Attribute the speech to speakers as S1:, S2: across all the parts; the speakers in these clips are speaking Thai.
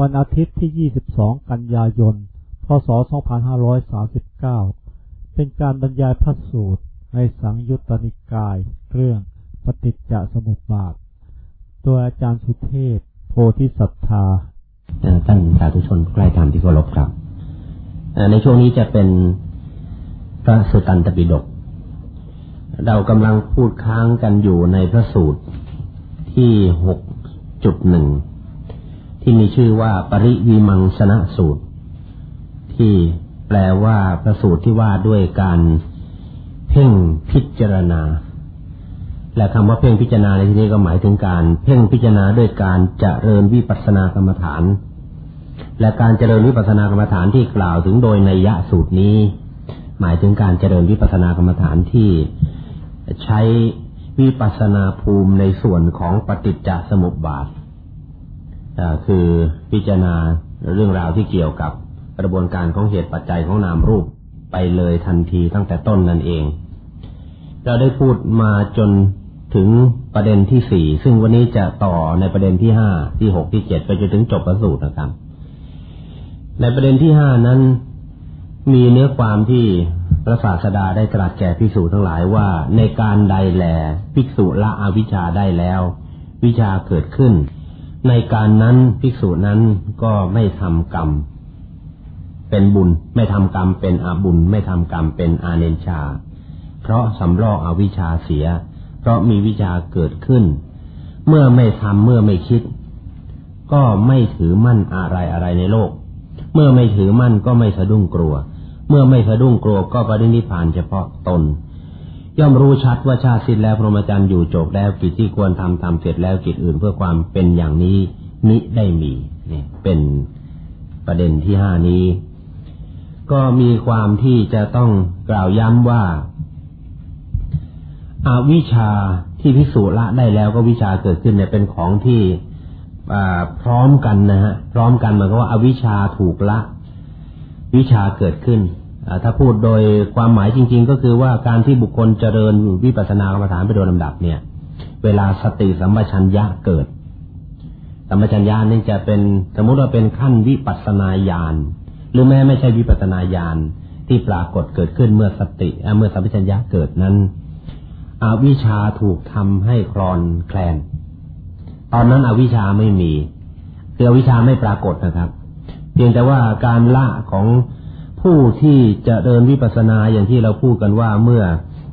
S1: วันอาทิตย์ที่ 22 กันยายน พศ 2539 เป็นการบรรยายพระสูตรในสังยุตตนิกาย เรื่องปฏิจจสมุปบาท โดยอาจารย์สุเทพ โพธิสัตธา
S2: ท่านสาธุชนใกล้ธรรมที่เคารพครับ ในช่วงนี้จะเป็นพระสุตันตปิฎก เรากำลังพูดค้างกันอยู่ในพระสูตรที่หกจุดหนึ่ง ที่มีชื่อว่าปริวิมังสนะสูตร ที่แปลว่าประสูตรที่ว่าด้วยการเพ่งพิจารณา และคำว่าเพ่งพิจารณาในที่นี้ก็หมายถึงการ เพ่งพิจารณาด้วยการเจริญวิปัสสนากรรมฐาน และการเจริญวิปัสสนากรรมฐานที่กล่าวถึงโดยในยะสูตรนี้ หมายถึงการเจริญวิปัสสนากรรมฐานที่ใช้วิปัสสนาภูมิในส่วนของปฏิจจสมุปบาท คือพิจารณาเรื่องราวที่เกี่ยวกับกระบวนการของเหตุปัจจัยของนามรูปไปเลยทันทีตั้งแต่ต้นนั่นเอง เราได้พูดมาจนถึงประเด็นที่สี่ซึ่งวันนี้จะต่อในประเด็นที่ห้าที่หกที่เจ็ดไปจนถึงจบประสูตรนะครับ ในประเด็นที่ห้านั้น มีเนื้อความที่พระศาสดาได้ตรัสแก่ภิกษุทั้งหลายว่า ในการใดแลภิกษุละอวิชชาได้แล้ว วิชาเกิดขึ้น ในการนั้นภิกษุนั้นก็ไม่ทำกรรม เป็นบุญ ไม่ทำกรรมเป็นอาบุญ ไม่ทำกรรมเป็นอาเนนชา เพราะสำรอกอวิชชาเสีย เพราะมีวิชาเกิดขึ้น เมื่อไม่ทำเมื่อไม่คิด ก็ไม่ถือมั่นอะไรอะไรในโลก เมื่อไม่ถือมั่นก็ไม่สะดุ้งกลัว เมื่อไม่สะดุ้งกลัวก็ปรินิพานเฉพาะตน ย่อมรู้ชัดว่าชาติสิ้นแล้วพรหมจรรย์อยู่จบแล้วกิจที่ควรทำทำเสร็จแล้วกิจอื่นเพื่อความเป็นอย่างนี้มิได้มีเนี่ยเป็นประเด็นที่ห้านี้ ก็มีความที่จะต้องกล่าวย้ำว่าอาวิชาที่พิสูจละได้แล้วก็วิชาเกิดขึ้นเนี่ยเป็นของที่พร้อมกันนะฮะพร้อมกันหมายความว่าอาวิชาถูกละ วิชาเกิดขึ้น ถ้าพูดโดยความหมายจริง ๆ ก็คือว่าการที่บุคคลเจริญวิปัสสนากรรมฐานไปโดยลำดับเนี่ย เวลาสติสัมปชัญญะเกิดสัมปชัญญะนี่จะเป็นสมมติว่าเป็นขั้นวิปัสสนาญาณหรือแม้ไม่ใช่วิปัสสนาญาณที่ปรากฏเกิดขึ้นเมื่อสติเมื่อสัมปชัญญะเกิดนั้นอวิชชาถูกทำให้คลอนแคลน ตอนนั้นอวิชชาไม่มีคืออวิชชาไม่ปรากฏนะครับ เพียงแต่ว่าการละของ ผู้ที่จะเดินวิปัสสนาอย่างที่เราพูดกันว่าเมื่อ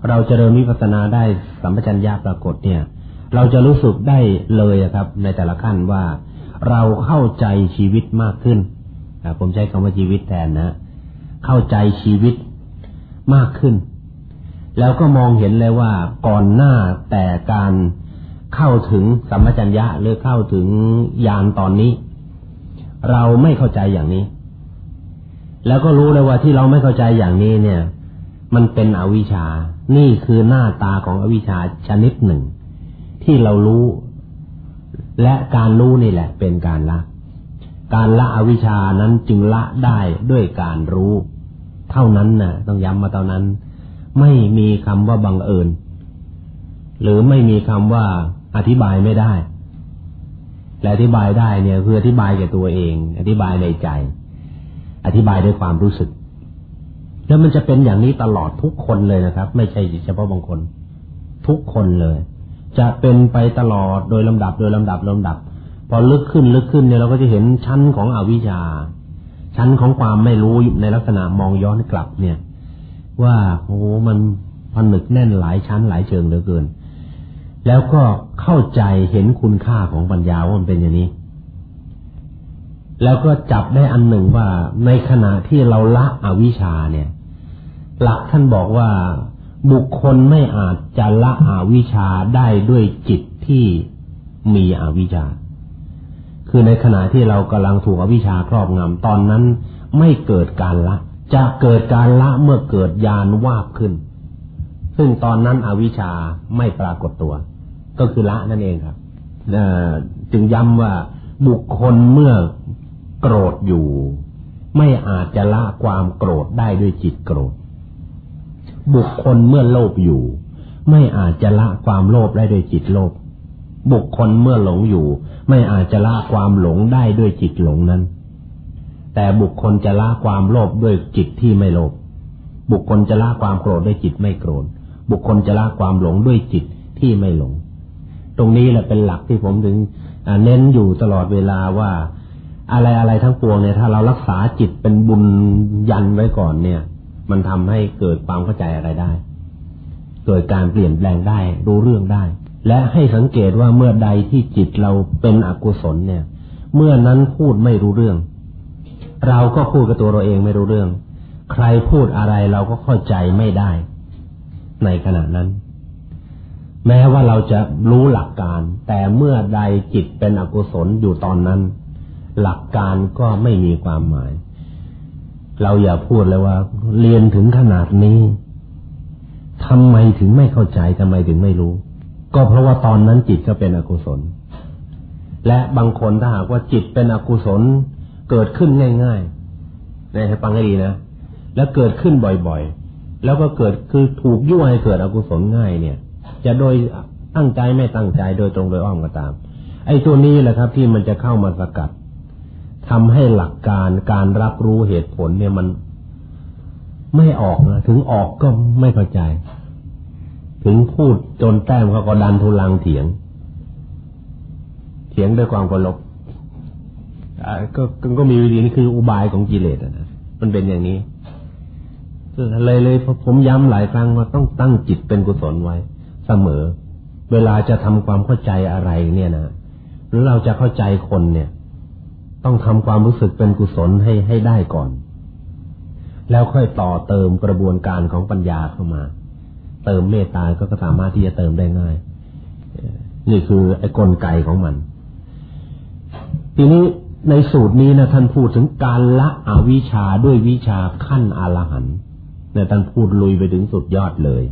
S2: เราจะเดินวิปัสสนาได้สัมปชัญญะปรากฏเนี่ย เราจะรู้สึกได้เลยครับ ในแต่ละขั้นว่าเราเข้าใจชีวิตมากขึ้นผมใช้คำว่าชีวิตแทนนะเข้าใจชีวิตมากขึ้น แล้วก็มองเห็นเลยว่าก่อนหน้าแต่การเข้าถึงสัมปชัญญะหรือเข้าถึงญาณตอนนี้ เราไม่เข้าใจอย่างนี้ แล้วก็รู้เลยว่าที่เราไม่เข้าใจอย่างนี้เนี่ย มันเป็นอวิชชา นี่คือหน้าตาของอวิชชาชนิดหนึ่ง ที่เรารู้ และการรู้นี่แหละ เป็นการละ การละอวิชชานั้นจึงละได้ด้วยการรู้ เท่านั้นนะ่ะ ต้องย้ำมาเท่านั้น ไม่มีคำว่าบังเอิญ หรือไม่มีคำว่าอธิบายไม่ได้ และอธิบายได้เนี่ยคืออธิบายแก่ตัวเอง อธิบายในใจ อธิบายด้วยความรู้สึก แล้วมันจะเป็นอย่างนี้ตลอดทุกคนเลยนะครับ ไม่ใช่เฉพาะบางคน ทุกคนเลย จะเป็นไปตลอดโดยลำดับ โดยลำดับลำดับ พอลึกขึ้นลึกขึ้นเนี่ยเราก็จะเห็นชั้นของอวิชชา ชั้นของความไม่รู้ในลักษณะมองย้อนกลับเนี่ย ว่าโอ้มันผนึกแน่นหลายชั้นหลายเชิงเหลือเกิน แล้วก็เข้าใจเห็นคุณค่าของปัญญาว่ามันเป็นอย่างนี้ แล้วก็จับได้อันหนึ่งว่าในขณะที่เราละอวิชชาเนี่ย หลักท่านบอกว่าบุคคลไม่อาจจะละอวิชชาได้ด้วยจิตที่มีอวิชชา คือในขณะที่เรากำลังถูกอวิชชาครอบงำตอนนั้นไม่เกิดการละ จะเกิดการละเมื่อเกิดญาณวาบขึ้น ซึ่งตอนนั้นอวิชชาไม่ปรากฏตัว ก็คือละนั่นเองครับจึงย้ำว่าบุคคลเมื่อ โกรธอยู่ ไม่อาจจะละความโกรธได้ด้วยจิตโกรธ บุคคลเมื่อโลภอยู่ ไม่อาจจะละความโลภได้ด้วยจิตโลภบุคคลเมื่อหลงอยู่ไม่ไม่อาจจะละความหลงได้ด้วยจิตหลงนั้น แต่บุคคลจะละความโลภด้วยจิตที่ไม่โลภบุคคลจะละความโกรธด้วยจิตไม่โกรธ บุคคลจะละความหลงด้วยจิตที่ไม่หลง ตรงนี้แหละเป็นหลักที่ผมถึงเน้นอยู่ตลอดเวลาว่า อะไรอะไรทั้งปวงเนี่ยถ้าเรารักษาจิตเป็นบุญยันไว้ก่อนเนี่ย มันทำให้เกิดความเข้าใจอะไรได้ เกิดการเปลี่ยนแปลงได้ รู้เรื่องได้ และให้สังเกตว่าเมื่อใดที่จิตเราเป็นอกุศลเนี่ย เมื่อนั้นพูดไม่รู้เรื่อง เราก็พูดกับตัวเราเองไม่รู้เรื่อง ใครพูดอะไรเราก็เข้าใจไม่ได้ ในขณะนั้น แม้ว่าเราจะรู้หลักการ แต่เมื่อใดจิตเป็นอกุศลอยู่ตอนนั้น หลักการก็ไม่มีความหมาย เราอย่าพูดเลยว่า เรียนถึงขนาดนี้ทำไมถึงไม่เข้าใจทำไมถึงไม่รู้ ก็เพราะว่าตอนนั้นจิตก็เป็นอกุศล และบางคนถ้าหากว่าจิตเป็นอกุศลเกิดขึ้นง่ายๆนะให้ฟังให้ดีนะแล้วเกิดขึ้นบ่อยๆ แล้วก็เกิดคือถูกยั่วให้เกิดอกุศลง่ายเนี่ย จะโดยตั้งใจไม่ตั้งใจโดยตรงโดยอ้อมก็ตาม ไอ้ตัวนี้แหละครับ ที่มันจะเข้ามาสกัด ทำให้หลักการการรับรู้เหตุผลเนี่ยมันไม่ออกนะถึงออกก็ไม่เข้าใจ ถึงพูดจนแต้มเขาก็ดันทุลังเถียง เถียงด้วยความเคารพก็ก็มีวิธีนี้คืออุบายของกิเลสนะมันเป็นอย่างนี้เลยเลยผมย้ำหลายครั้งว่าต้องตั้งจิตเป็นกุศลไว้ เสมอ เวลาจะทำความเข้าใจอะไรเนี่ยนะหรือเราจะเข้าใจคนเนี่ย ต้องทำความรู้สึกเป็นกุศลให้ให้ได้ก่อน แล้วค่อยต่อเติมกระบวนการของปัญญาเข้ามา เติมเมตตาก็สามารถที่จะเติมได้ง่าย นี่คือไอ้กลไกของมัน ทีนี้ในสูตรนี้นะท่านพูดถึงการละอวิชชาด้วยวิชาขั้นอรหันต์เนี่ยท่านพูดลุยไปถึงสุดยอดเลย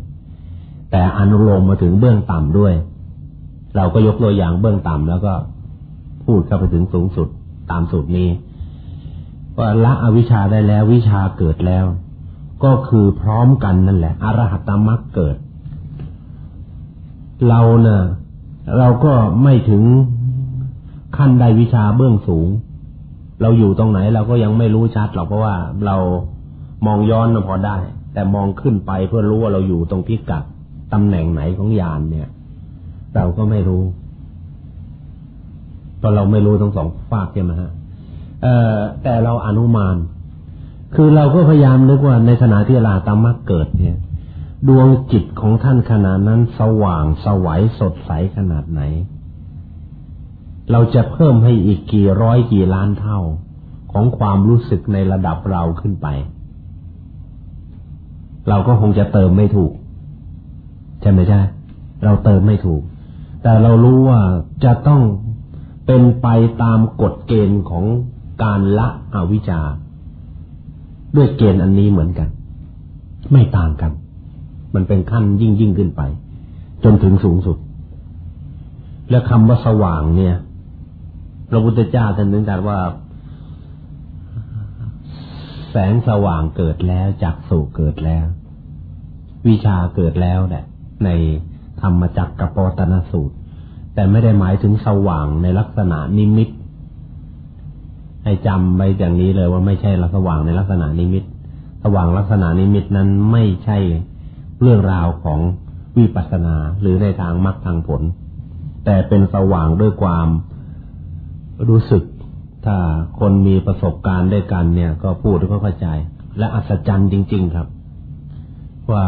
S2: แต่อนุโลมมาถึงเบื้องต่ำด้วย เราก็ยกตัวอย่างเบื้องต่ำแล้วก็พูดเข้าไปถึงสูงสุด ตามสูตรนี้ว่าละอวิชชาได้แล้ววิชาเกิดแล้ว ก็คือพร้อมกันนั่นแหละอรหัตมรรคเกิด เราเนะ่ะเราก็ไม่ถึงขั้นใดวิชาเบื้องสูง เราอยู่ตรงไหนเราก็ยังไม่รู้ชัดหรอกเพราะว่าเรามองย้อนพอได้ แต่มองขึ้นไปเพื่อรู้ว่าเราอยู่ตรงพิกัดตำแหน่งไหนของยานเนี่ย เราก็ไม่รู้ เพราะเราไม่รู้ทั้งสองฝากใช่ไหมฮะแต่เราอนุมาน คือเราก็พยายามนึกว่าในขณะที่ลาตามักเกิดเนี่ย ดวงจิตของท่านขนาดนั้นสว่างสวัยสดใสขนาดไหน เราจะเพิ่มให้อีกกี่ร้อยกี่ล้านเท่าของความรู้สึกในระดับเราขึ้นไป เราก็คงจะเติมไม่ถูกใช่ไหมใช่เราเติมไม่ถูก แต่เรารู้ว่าจะต้อง เป็นไปตามกฎเกณฑ์ของการละอวิชชาด้วยเกณฑ์อันนี้เหมือนกัน ไม่ต่างกัน มันเป็นขั้นยิ่งยิ่งขึ้นไป จนถึงสูงสุด และคำว่าสว่างเนี่ยพระพุทธเจ้าท่านนึกกันว่า แสงสว่างเกิดแล้วจักสุเกิดแล้ว วิชาเกิดแล้วแหละในธรรมจักรกปตนสูตร แต่ไม่ได้หมายถึงสว่างในลักษณะนิมิต ให้จำไปอย่างนี้เลยว่าไม่ใช่ละสว่างในลักษณะนิมิต สว่างลักษณะนิมิตนั้นไม่ใช่เรื่องราวของวิปัสสนาหรือในทางมรรคทางผล แต่เป็นสว่างด้วยความรู้สึก ถ้าคนมีประสบการณ์ด้วยกันเนี่ย ก็พูดก็เข้าใจ และอัศจรรย์จริง ๆครับ ว่า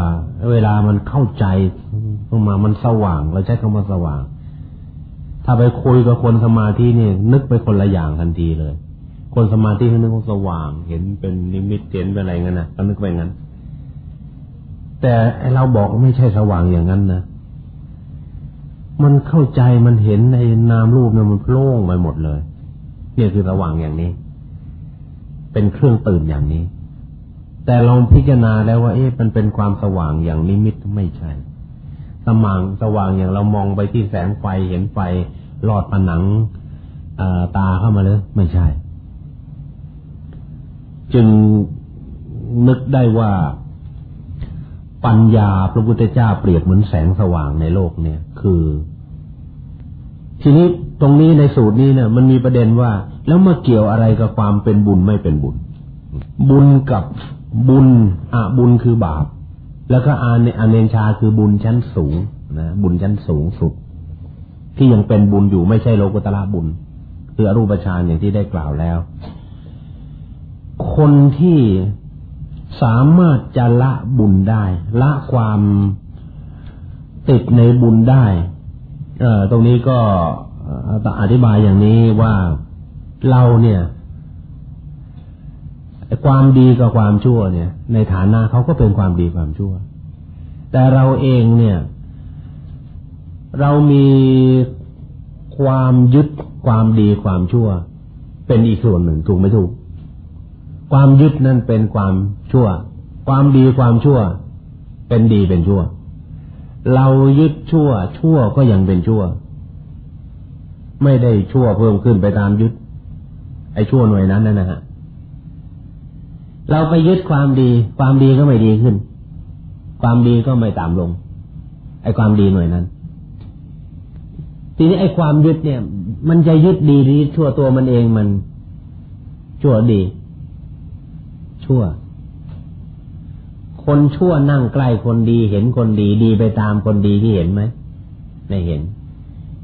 S2: เวลามันเข้าใจขึ้นมามันสว่าง เราใช้คำว่าสว่าง ถ้าไปคุยกับคนสมาธินี่นึกไปคนละอย่างทันทีเลย คนสมาธิเขานึกว่าสว่าง เห็นเป็นนิมิตเห็นเป็นอะไรเงี้ยนะก็นึกไปงั้น แต่เราบอกไม่ใช่สว่างอย่างนั้นนะมันเข้าใจมันเห็นในนามรูปเนี่ยมันโล่งไปหมดเลยนี่คือสว่างอย่างนี้ เป็นเครื่องตื่นอย่างนี้ แต่ลองพิจารณาแล้วว่า เอ๊ะมันเป็นความสว่างอย่างนิมิตไม่ใช่ สม่างสว่างอย่างเรามองไปที่แสงไฟเห็นไฟลอดผนังตาเข้ามาเลยไม่ใช่ จึงนึกได้ว่าปัญญาพระพุทธเจ้าเปรียบเหมือนแสงสว่างในโลกเนี่ย คือ ทีนี้ตรงนี้ในสูตรนี้เนี่ย มันมีประเด็นว่า แล้วมาเกี่ยวอะไรกับความเป็นบุญไม่เป็นบุญ บุญกับบุญอะบุญคือบาป แล้วก็อาเนอเนชาคือบุญชั้นสูงนะบุญชั้นสูงสุด ที่ยังเป็นบุญอยู่ไม่ใช่โลกุตละบุญ คืออรูปฌานอย่างที่ได้กล่าวแล้ว คนที่สามารถจะละบุญได้ ละความติดในบุญได้ เออตรงนี้ก็อธิบายอย่างนี้ว่าเราเนี่ยความดีกับความชั่วเนี่ย ในฐานะเขาก็เป็นความดีความชั่ว แต่เราเองเนี่ย เรามีความยึดความดีความชั่ว เป็นอีกส่วนหนึ่งถูกไม่ถูก ความยึดนั่นเป็นความชั่ว ความดีความชั่ว เป็นดีเป็นชั่ว เรายึดชั่ว ชั่วก็ยังเป็นชั่ว ไม่ได้ชั่วเพิ่มขึ้นไปตามยึด ไอ้ชั่วหน่วยนั้นนะฮะเราไปยึดความดี ความดีก็ไม่ดีขึ้น ความดีก็ไม่ต่ำลง ไอ้ความดีหน่วยนั้น ทีนี้ไอ้ความยึดเนี่ย มันจะยึดดีหรือชั่วตัวมันเองมัน ชั่วดี ชั่ว คนชั่วนั่งใกล้คนดี เห็นคนดีดีไปตามคนดีที่เห็นไหมไม่เห็น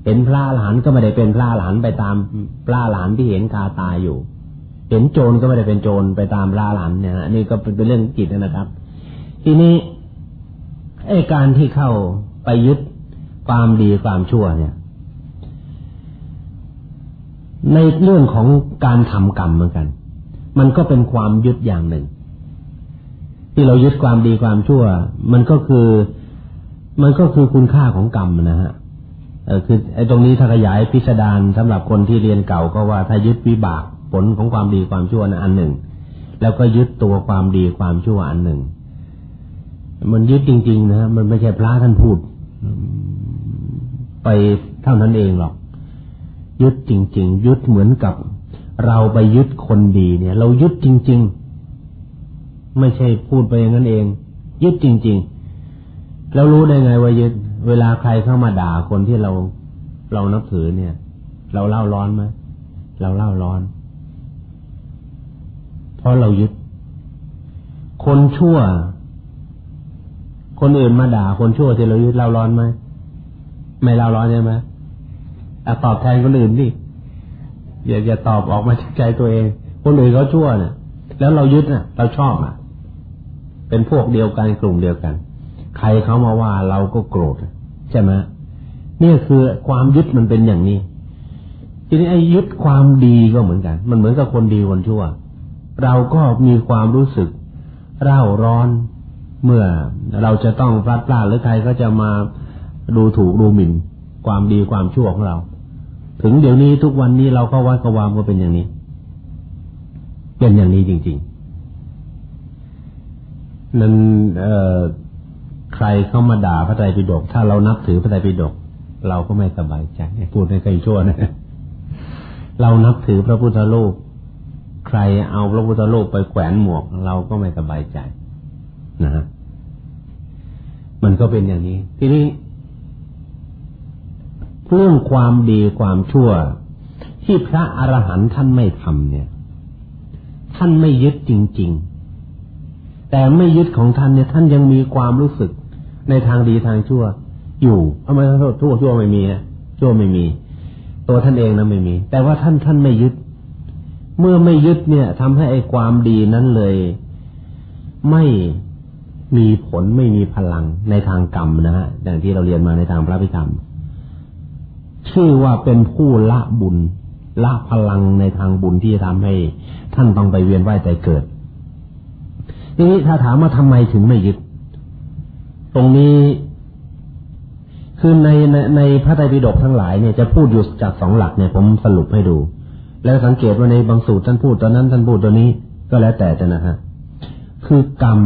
S2: เห็นพระหลานก็ไม่ได้เป็นพระหลานไปตามพระหลานที่เห็นคาตาอยู่ เห็นโจรก็ไม่ได้เป็นโจรไปตามล่าหลันเนี่ยอันนี้ก็เป็นเรื่องจิตนะครับ ทีนี้ ไอ้การที่เข้าไปยึดความดีความชั่วเนี่ย ในเรื่องของการทำกรรมเหมือนกัน มันก็เป็นความยึดอย่างหนึ่ง ที่เรายึดความดีความชั่ว มันก็คือ มันก็คือคุณค่าของกรรมนะฮะเออคือไอ้ตรงนี้ถ้าขยายพิสดารสำหรับคนที่เรียนเก่าก็ว่าถ้ายึดวิบากผลของความดีความชั่วนะอันหนึ่ง แล้วก็ยึดตัวความดีความชั่วอันหนึ่ง มันยึดจริง ๆ นะมันไม่ใช่พระท่านพูด ไปเท่านั้นเองหรอก ยึดจริง ๆ ยึดเหมือนกับ เราไปยึดคนดีเนี่ย เรายึดจริง ๆ ไม่ใช่พูดไปอย่างนั้นเอง ยึดจริง ๆ แล้วรู้ได้ไงว่ายึดเวลาใครเข้ามาด่าคนที่เราเรานับถือเนี่ย เราเล่าร้อนไหมเราเล่าร้อน เพราะเรายึด คนชั่ว คนอื่นมาด่าคนชั่วที่เรายึดเราร้อนไหมไม่เราร้อนใช่ไหมอตอบแทนคนอื่นดิอย่าอย่าตอบออกมาจากใจตัวเอง คนอื่นเขาชั่วเนี่ยแล้วเรายึดน่ะ เราชอบอะ เป็นพวกเดียวกันกลุ่มเดียวกัน ใครเขามาว่าเราก็โกรธใช่ไหมนี่คือความยึดมันเป็นอย่างนี้ ทีนี้ไอ้ยึดความดีก็เหมือนกัน มันเหมือนกับคนดีคนชั่ว เราก็มีความรู้สึกเร่าร้อน เมื่อเราจะต้องพลัดพลาดหรือใครก็จะมาดูถูกดูหมิ่น ความดีความชั่วของเรา ถึงเดี๋ยวนี้ทุกวันนี้เราก็วัดกวามก็เป็นอย่างนี้ เป็นอย่างนี้จริง ๆ นั้นเอ่อใครเข้ามาด่าพระไตรปิฎกถ้าเรานับถือพระไตรปิฎกเราก็ไม่สบายใจพูดให้ใครชั่วนะเรานับถือพระพุทธรูปใครเอาพระพุทธรูปไปแขวนหมวก เราก็ไม่สบายใจ นะฮะมันก็เป็นอย่างนี้ ทีนี้เรื่องความดีความชั่ว ที่พระอรหันต์ท่านไม่ทำเนี่ย ท่านไม่ยึดจริง ๆ แต่ไม่ยึดของท่านเนี่ย ท่านยังมีความรู้สึกในทางดีทางชั่ว อยู่ทำไมทั่วชั่วไม่มีะชั่วไม่มี ตัวท่านเองนะไม่มี แต่ว่าท่านท่านไม่ยึด เมื่อไม่ยึดเนี่ยทำให้ไอ้ความดีนั้นเลย ไม่ มีผลไม่มีพลังในทางกรรมนะฮะอย่างที่เราเรียนมาในทางพระพิธรรม ชื่อว่าเป็นผู้ละบุญ ละพลังในทางบุญที่จะทำให้ ท่านต้องไปเวียนว่ายแต่เกิด ทีนี้ถ้าถามว่าทำไมถึงไม่ยึด ตรงนี้คือในในในพระไตรปิฎกทั้งหลายเนี่ยจะพูดอยู่จากสองหลักเนี่ยผมสรุปให้ดู แล้วสังเกตว่าในบางสูตรท่านพูดตอนนั้นท่านพูดตัวนี้ก็แล้วแต่จะนะฮะคือกรรม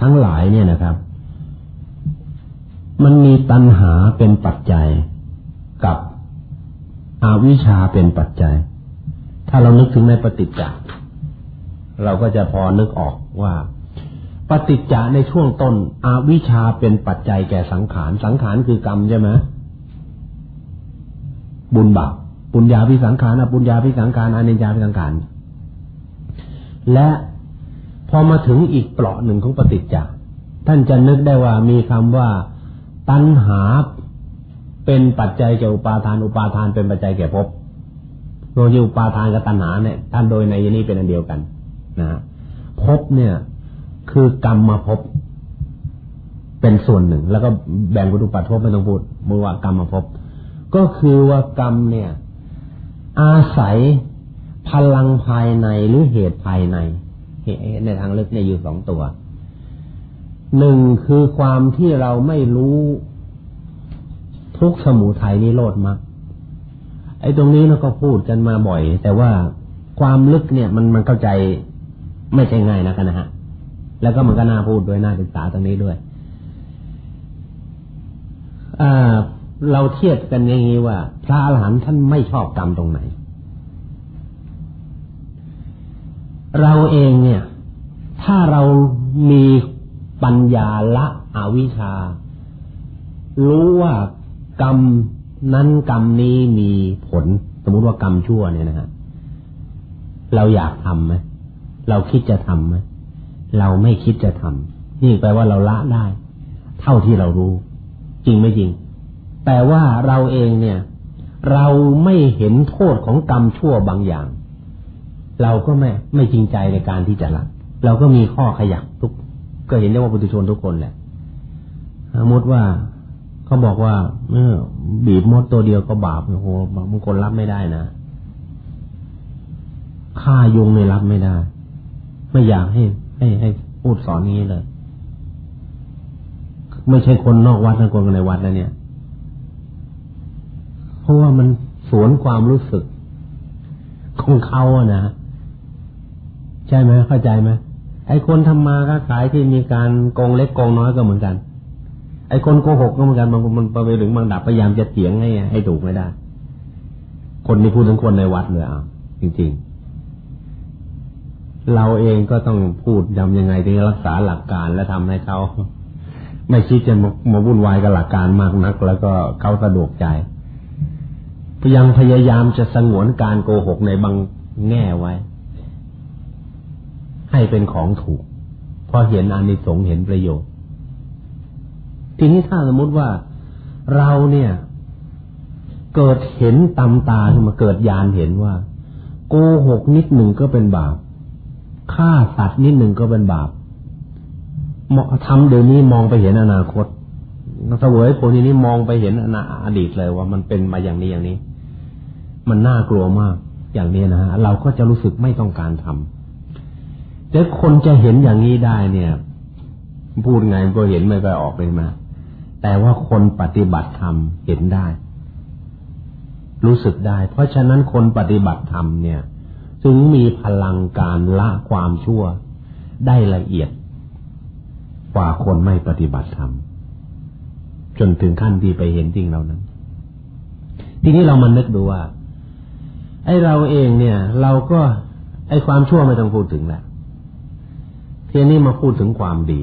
S2: ทั้งหลายเนี่ยนะครับ มันมีตัณหาเป็นปัจจัยกับอวิชชาเป็นปัจจัย ถ้าเรานึกถึงในปฏิจจ์เราก็จะพอนึกออกว่า ปฏิจจ์ในช่วงต้นอวิชชาเป็นปัจจัยแก่สังขาร สังขารคือกรรมใช่ไหมบุญบาปปุญญาพิสังขารอปุญญาพิสังขารอนิจจาพิสังขารและ พอมาถึงอีกเปราะหนึ่งของปฏิจจ์ท่านจะนึกได้ว่ามีคำว่า ตัณหาเป็นปัจจัยแก่อุปาทาน อุปาทานเป็นปัจจัยแก่ภพโดยอุปาทานกับตัณหาเนี่ยท่านโดยในยนี้เป็นอันเดียวกันนะภพเนี่ย คือกรรมมาภพเป็นส่วนหนึ่ง แล้วก็แบ่งวัตถุปัจภพไม่ต้องพูดมือว่ากรรมมาภพก็คือว่ากรรมเนี่ย อาศัยพลังภายในหรือเหตุภายใน ในทางลึกเนี่ยอยู่สองตัว หนึ่งคือความที่เราไม่รู้ทุกสมุทัยนิโรธมากไอ้ตรงนี้เราก็พูดกันมาบ่อย แต่ว่าความลึกเนี่ยมันมันเข้าใจไม่ใช่ง่ายนะกันนะฮะ แล้วก็มันก็น่าพูดด้วยน่าศึกษาตรงนี้ด้วยเราเทียบกันอย่างนี้ว่า พระอรหันต์ท่านไม่ชอบกรรมตรงไหน เราเองเนี่ย ถ้าเรามีปัญญาละอวิชชา รู้ว่ากรรมนั้นกรรมนี้มีผล สมมติว่ากรรมชั่วเนี่ยนะฮะเราอยากทำไหมเราคิดจะทำไหมเราไม่คิดจะทำนี่แปลว่าเราละได้ เท่าที่เรารู้ จริงไม่จริง แต่ว่าเราเองเนี่ย เราไม่เห็นโทษของกรรมชั่วบางอย่าง เราก็ไม่ไม่จริงใจในการที่จะละเราก็มีข้อขยับทุก ก็เห็นได้ว่าปุถุชนทุกคนแหละสมมติว่าเขาบอกว่าเออบีบมดตัวเดียวก็บาปโอ้โหบางคนรับไม่ได้นะฆ่ายุงในรับไม่ได้ ไม่อยากให้ ให้ให้พูดสอนนี้เลย ไม่ใช่คนนอกวัดนะคนในวัดนะเนี่ย เพราะว่ามันสวนความรู้สึกของเขาอะนะ ใช่ไหมเข้าใจไหมไอ้คนทำมาค้าขายที่มีการโกงเล็กโกงน้อยก็เหมือนกัน ไอ้คนโกหกก็เหมือนกันมันมันไปถึงบางดับพยายามจะเถียงให้ให้ถูกไม่ได้ คนนี้พูดถึงคนในวัดเลยอะจริง ๆ เราเองก็ต้องพูดยำยังไงถึงรักษาหลักการและทำให้เขาไม่คิดจะมาวุ่นวายกับหลักการมากนัก แล้วก็เขาสะดวกใจยังพยายามจะสงวนการโกหกในบางแง่ไว้ ให้เป็นของถูก เพราะเห็นอานิสงส์เห็นประโยชน์ ทีนี้ถ้าสมมติว่าเราเนี่ย เกิดเห็นตำตาขึ้นมาเกิดยานเห็นว่า โกหกนิดหนึ่งก็เป็นบาปฆ่าสัตว์นิดหนึ่งก็เป็นบาปทำเดี๋ยวนี้มองไปเห็นอนาคตเสวยผลนี้มองไปเห็นอดีตเลยว่ามันเป็นมาอย่างนี้อย่างนี้ มันน่ากลัวมาก อย่างนี้นะฮะเราก็จะรู้สึกไม่ต้องการทำ แต่คนจะเห็นอย่างนี้ได้เนี่ย พูดไงก็เห็นไม่ไปออกเลยมา แต่ว่าคนปฏิบัติธรรมเห็นได้ รู้สึกได้ เพราะฉะนั้นคนปฏิบัติธรรมเนี่ยจึงมีพลังการละความชั่วได้ละเอียด กว่าคนไม่ปฏิบัติธรรมจนถึงขั้นที่ไปเห็นจริงเรานั้น ทีนี้เรามานึกดูว่า ไอ้เราเองเนี่ย เราก็ ไอ้ความชั่วไม่ต้องพูดถึงแหละ ทีนี้มาพูดถึงความดี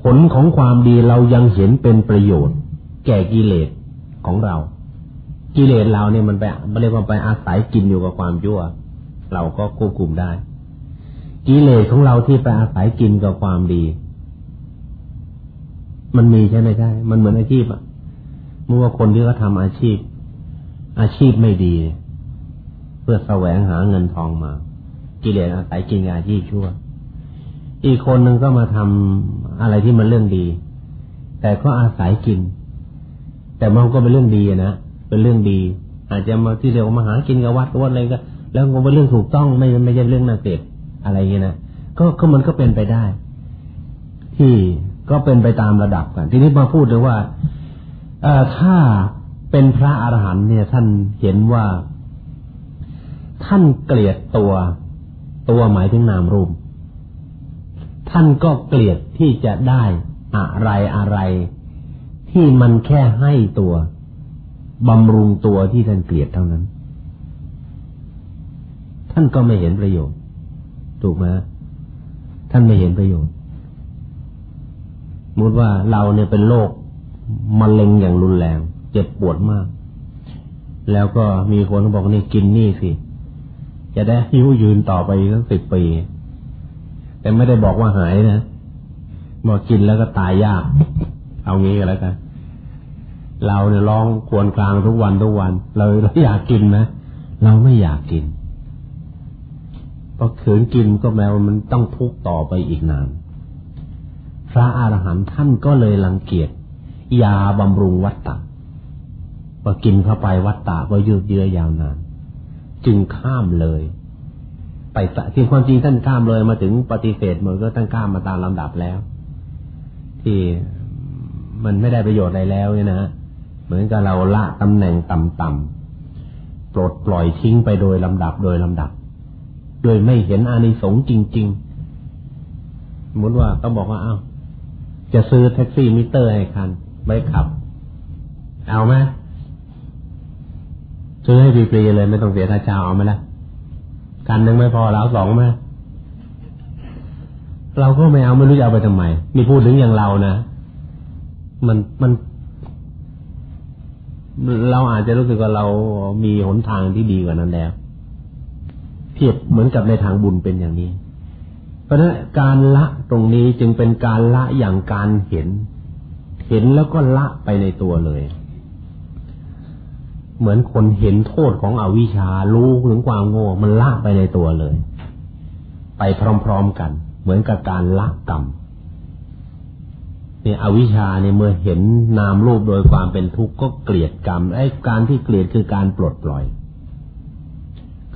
S2: ผลของความดีเรายังเห็นเป็นประโยชน์ แก่กิเลสของเรา กิเลสเราเนี่ยมันไปเรียกว่าไปอาศัยกินอยู่กับความชั่ว เราก็ควบคุมได้ กิเลสของเราที่ไปอาศัยกินกับความดี มันมีใช่ไหมใช่ มันเหมือนอาชีพอะเมื่อว่าคนที่เขาทาอาชีพ อาชีพไม่ดี เพื่อแสวงหาเงินทองมา กิเลสอาศัยกินอาชีพชั่ว อีกคนหนึ่งก็มาทำอะไรที่มันเรื่องดี แต่ก็อาศัยกิน แต่มันก็เป็นเรื่องดีนะเป็นเรื่องดี อาจจะมาที่เรียกว่ามาหากินกับวัดกับวัดอะไรก็ แล้วก็เป็นเรื่องถูกต้องไม่ไม่ใช่เรื่องน่าเสพอะไรเงี้ยนะก็ก็มันก็เป็นไปได้ ที่ก็เป็นไปตามระดับกัน ทีนี้มาพูดเลยว่าเอถ้าเป็นพระอรหันต์เนี่ย ท่านเห็นว่า ท่านเกลียดตัว ตัวหมายถึงนามรูป ท่านก็เกลียดที่จะได้อะไรอะไรที่มันแค่ให้ตัวบำรุงตัวที่ท่านเกลียดเท่านั้น ท่านก็ไม่เห็นประโยชน์ ถูกไหมท่านไม่เห็นประโยชน์มุดว่าเราเนี่ยเป็นโรคมะเร็งอย่างรุนแรง เจ็บปวดมาก แล้วก็มีคนบอกนี่กินนี่สิ จะได้ยิ้วยืนต่อไปสักสิบปี แต่ไม่ได้บอกว่าหายนะบอกกินแล้วก็ตายยาก เอางี้ก็แล้วกันเราเนี่ยร้องควนกลางทุกวันทุกวัน เราเราอยากกินไหมเราไม่อยากกินพอขืนกินก็แม้ว่ามันต้องทุกต่อไปอีกนาน พระอรหันต์ท่านก็เลยรังเกียจยาบำรุงวัตตะพอกินเข้าไปวัตตะก็ยืดเยื้อยาวนาน จึงข้ามเลย ไปที่ความจริงท่านข้ามเลยมาถึงปฏิเสธมันก็ท่านข้ามมาตามลำดับแล้ว ที่มันไม่ได้ประโยชน์อะไรแล้วเนี่ยนะเหมือนกับเราละตำแหน่งต่ำๆปลดปล่อยทิ้งไปโดยลำดับโดยลำดับ โดยไม่เห็นอานิสงส์จริง ๆ สมมติว่าก็บอกว่าเอา้าจะซื้อแท็กซี่มิเตอร์ให้คันไม่ขับ เอาไหมซื้อให้ฟรีๆเลยไม่ต้องเสียค่าเช่าเอาไหมล่ะ คันหนึ่งไม่พอแล้วสองไหมเราก็ไม่เอาไม่รู้จะเอาไปทำไมนี่พูดถึงอย่างเรานะมันมัน เราอาจจะรู้สึกว่าเรามีหนทางที่ดีกว่านั้นแล้วเทียบเหมือนกับในทางบุญเป็นอย่างนี้ เพราะฉะนั้นการละตรงนี้จึงเป็นการละอย่างการเห็น เห็นแล้วก็ละไปในตัวเลย เหมือนคนเห็นโทษของอวิชชารู้ถึงความโง่มันละไปในตัวเลย ไปพร้อมๆกัน เหมือนกับการละกรรมเนี่ยอวิชชาเนี่ยเมื่อเห็นนามรูปโดยความเป็นทุกข์ก็เกลียดกรรมไอ้การที่เกลียดคือการปลดปล่อย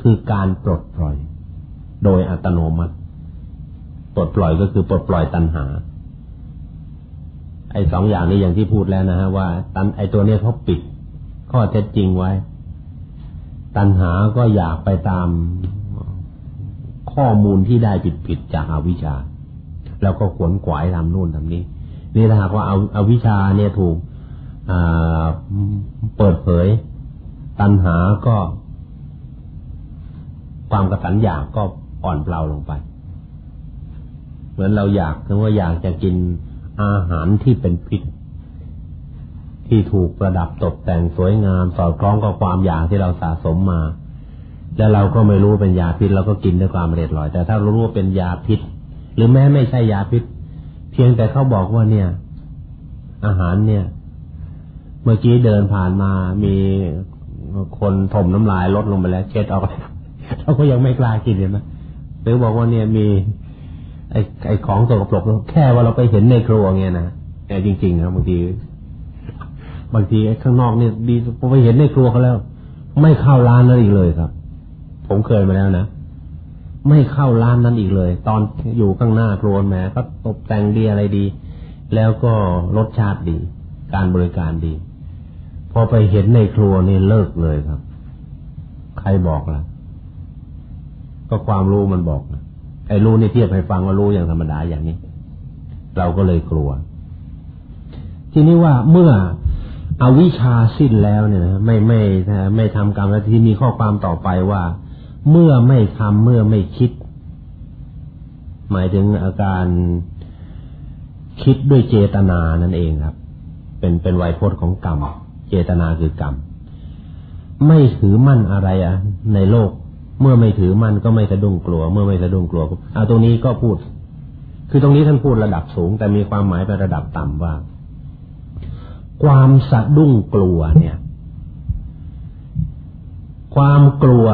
S2: คือการปลดปล่อย โดยอัตโนมัติปลดปล่อยก็คือปลดปล่อยตัณหา ไอ้สองอย่างนี้อย่างที่พูดแล้วนะฮะว่าตันไอ้ตัวเนี้ยเขาปิด ข้อเท็จจริงไว้ ตัณหาก็อยากไปตามข้อมูลที่ได้ผิดผิดจากอาวิชชา แล้วก็ขวนขวายทำนู่นทำนี้นี่ถ้าหากว่าเอาเอาวิชาเนี่ยถูกเปิดเผย ตัณหาก็ ความกระสันอยากก็อ่อนเปล่าลงไป เหมือนเราอยากถึงว่าอยากจะกินอาหารที่เป็นพิษ ที่ถูกประดับตกแต่งสวยงาม สอดคล้องกับความอยากที่เราสะสมมา แล้วเราก็ไม่รู้เป็นยาพิษเราก็กินด้วยความเร็ดลอย แต่ถ้ารู้ว่าเป็นยาพิษ หรือแม้ไม่ใช่ยาพิษ เพียงแต่เขาบอกว่าเนี่ย อาหารเนี่ย เมื่อกี้เดินผ่านมามีคนถมน้ำลายลดลงไปแล้วเช็ดออกเราก็ยังไม่กล้ากินเลยนะหรือบอกว่าเนี่ยมี ไอ้ไอ้ของสกปรกแค่ว่าเราไปเห็นในครัวเงี้ยนะแต่จริงๆครับบางที บางทีไอ้ข้างนอกเนี่ยดีพอไปเห็นในครัวเขาแล้ว ไม่เข้าร้านนั้นอีกเลยครับ ผมเคยมาแล้วนะไม่เข้าร้านนั้นอีกเลย ตอนอยู่ข้างหน้าครัวแม้ก็ตกแต่งดีอะไรดี แล้วก็รสชาติดี การบริการดี พอไปเห็นในครัวนี่เลิกเลยครับ ใครบอกล่ะ ก็ความรู้มันบอกนะไอ้รู้นี่เทียบให้ฟังว่ารู้อย่างธรรมดาอย่างนี้ เราก็เลยกลัว ทีนี้ว่าเมื่อ อาวิชาสิ้นแล้วเนี่ยไม่ไม่ไม่ทำกรรมแล้วที่มีข้อความต่อไปว่า เมื่อไม่ทำเมื่อไม่คิด หมายถึงอาการคิดด้วยเจตนานั่นเองครับ เป็นเป็นไวยพจน์ของกรรม เจตนาคือกรรม ไม่ถือมั่นอะไรอะในโลก เมื่อไม่ถือมั่นก็ไม่สะดุ้งกลัว เมื่อไม่สะดุ้งกลัวเอาตรงนี้ก็พูด คือตรงนี้ท่านพูดระดับสูง แต่มีความหมายเป็นระดับต่ำว่า ความสะดุ้งกลัวเนี่ย ความกลัว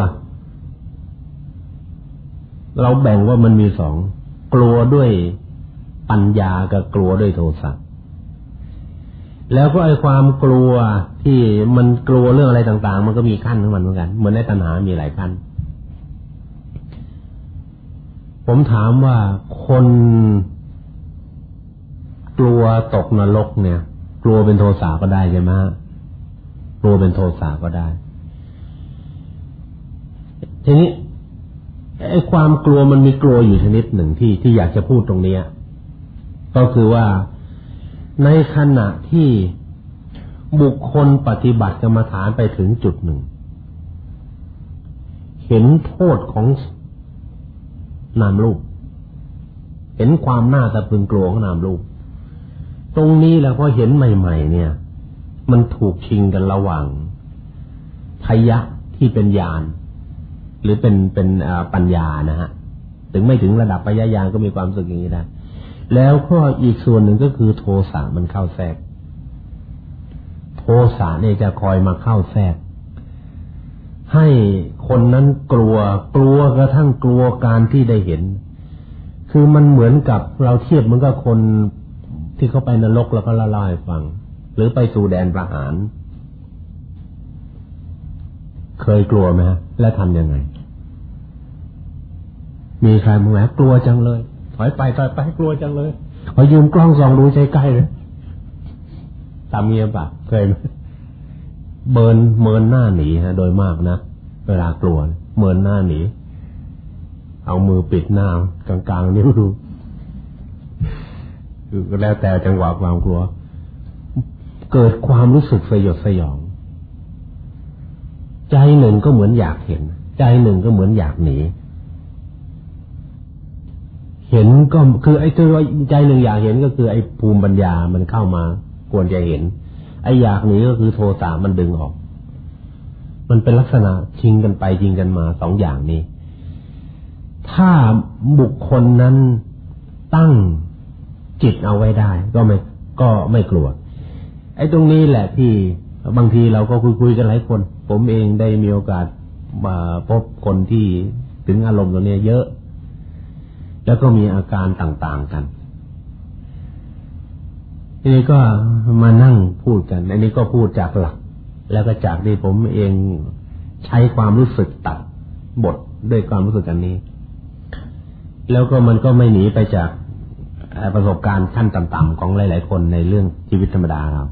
S2: เราแบ่งว่ามันมีสอง กลัวด้วยปัญญากับกลัวด้วยโทสะแล้วก็ไอ้ความกลัวที่มันกลัวเรื่องอะไรต่าง ๆ มันก็มีขั้นของมันเหมือนกัน เหมือนในตัณหามีหลายขั้น ผมถามว่าคนกลัวตกนรกเนี่ย ลัวเป็นโทสะก็ได้ใช่ไหมกลัวเป็นโทสะก็ได้ ทีนี้ไอ้ความกลัวมันมีกลัวอยู่ชนิดหนึ่งที่ที่อยากจะพูดตรงนี้ก็คือว่าในขณะที่บุคคลปฏิบัติกรรมฐานไปถึงจุดหนึ่ง เห็นโทษของนามรูป เห็นความน่าตะพึงกลัวของนามรูป ตรงนี้แล้วพอเห็นใหม่ ๆ เนี่ย มันถูกชิงกันระหว่างทพยะที่เป็นญาณหรือเป็นเป็นปัญญานะฮะถึงไม่ถึงระดับปัญญายานก็มีความสึกอย่างนี้ได้แล้วก็อีกส่วนหนึ่งก็คือโทสะมันเข้าแทรก โทสะเนี่ยจะคอยมาเข้าแทรก ให้คนนั้นกลัวกลัวกระทั่งกลัวการที่ได้เห็น คือมันเหมือนกับเราเทียบเหมือนกับคน ที่เขาไปนรกแล้วก็ละลายฟัง หรือไปสู่แดนประหาร เคยกลัวไหมและทำยังไง มีใครมึงไหมกลัวจังเลย ถอยไปถอยไปกลัวจังเลยขอยืมกล้องส่องดูใจใกล้เลยตามเงียบปะเคยไหมเบินเมินหน้าหนีฮะ โดยมากนะเวลากลัวเมินหน้าหนีเอามือปิดหน้ากลางๆนิ้วดู คือก็แล้วแต่จังหวะความกลัว เกิดความรู้สึกสยดสยอง ใจหนึ่งก็เหมือนอยากเห็น ใจหนึ่งก็เหมือนอยากหนีเห็นก็คือไอ้ตัวใจหนึ่งอยากเห็นก็คือไอ้ภูมิปัญญามันเข้ามาควรจะเห็น ไอ้อยากหนีก็คือโทสะมันดึงออก มันเป็นลักษณะชิงกันไปชิงกันมาสองอย่างนี้ ถ้าบุคคลนั้นตั้ง จิตเอาไว้ได้ ก็ไม่ก็ไม่กลัว ไอ้ตรงนี้แหละที่บางทีเราก็คุยคุยกันหลายคน ผมเองได้มีโอกาสมาพบคนที่ถึงอารมณ์ตรงนี้เยอะ แล้วก็มีอาการต่างๆกันทีนี้ก็มานั่งพูดกันอันนี้ก็พูดจากหลัก แล้วก็จากที่ผมเองใช้ความรู้สึกตัดบทด้วยความรู้สึกอันนี้ แล้วก็มันก็ไม่หนีไปจาก ประสบการณ์ขั้นต่ำๆของหลาย ๆ คนในเรื่องชีวิตธรรมดาเรา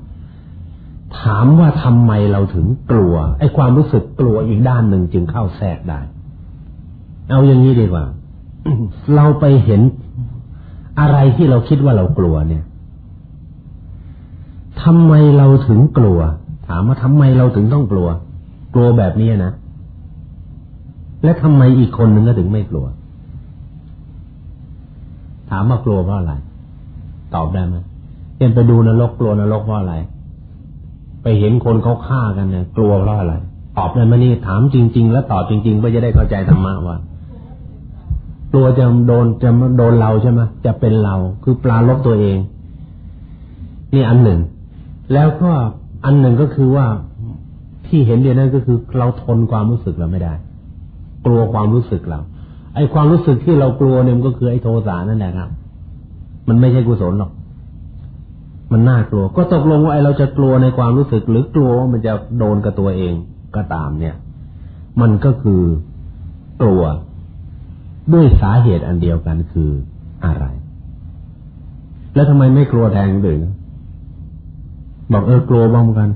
S2: ถามว่าทำไมเราถึงกลัว ไอ้ความรู้สึกกลัวอีกด้านหนึ่งจึงเข้าแทรกได้ เอาอย่างนี้ดีกว่า เราไปเห็นอะไรที่เราคิดว่าเรากลัวเนี่ยทำไมเราถึงกลัว ถามว่าทำไมเราถึงต้องกลัว กลัวแบบนี้นะ และทำไมอีกคนหนึ่งก็ถึงไม่กลัว ถามว่ากลัวเพราะอะไร ตอบได้ไหมเช่นไปดูนรกกลัวนรกเพราะอะไร ไปเห็นคนเขาฆ่ากันเนี่ยกลัวเพราะอะไร ตอบได้ไหมนี่ถามจริง ๆ แล้วตอบจริง ๆ เพื่อจะได้เข้าใจธรรมะว่า กลัวจะโดนจะโดนเราใช่ไหมจะเป็นเรา คือปลาลบตัวเอง นี่อันหนึ่ง แล้วก็อันหนึ่งก็คือว่าที่เห็นเดียวนั้นก็คือเราทนความรู้สึกเราไม่ได้ กลัวความรู้สึกเรา ไอ้ความรู้สึกที่เรากลัวเนี่ยมันก็คือไอ้โทสะนั่นแหละครับ มันไม่ใช่กุศลหรอก มันน่ากลัว ก็ตกลงว่าไอ้เราจะกลัวในความรู้สึก หรือกลัวว่ามันจะโดนกับตัวเองก็ตามเนี่ย มันก็คือกลัวด้วยสาเหตุอันเดียวกันคืออะไร แล้วทำไมไม่กลัวแทนคนอื่นบอกเออกลัวบ้างกัน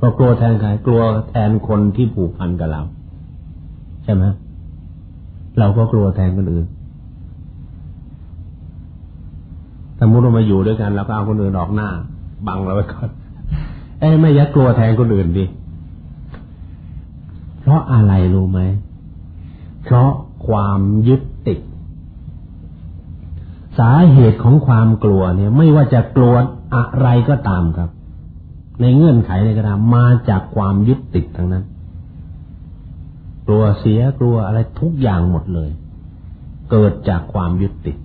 S2: ก็กลัวแทนใครกลัวแทนคนที่ผูกพันกับเรา ใช่ไหม เราก็กลัวแทนคนอื่นสมมติเรามาอยู่ด้วยกันเราก็เอาคนอื่นออกหน้า บังเราไว้ก่อนเอ้ไม่ยักกลัวแทนคนอื่นดิเพราะอะไรรู้ไหม เพราะความยึดติด สาเหตุของความกลัวเนี่ย ไม่ว่าจะกลัวอะไรก็ตามครับ ในเงื่อนไขในกระดามมาจากความยึดติดทั้งนั้น ลัวเสียกลัวอะไรทุกอย่างหมดเลย เกิดจากความยึดติด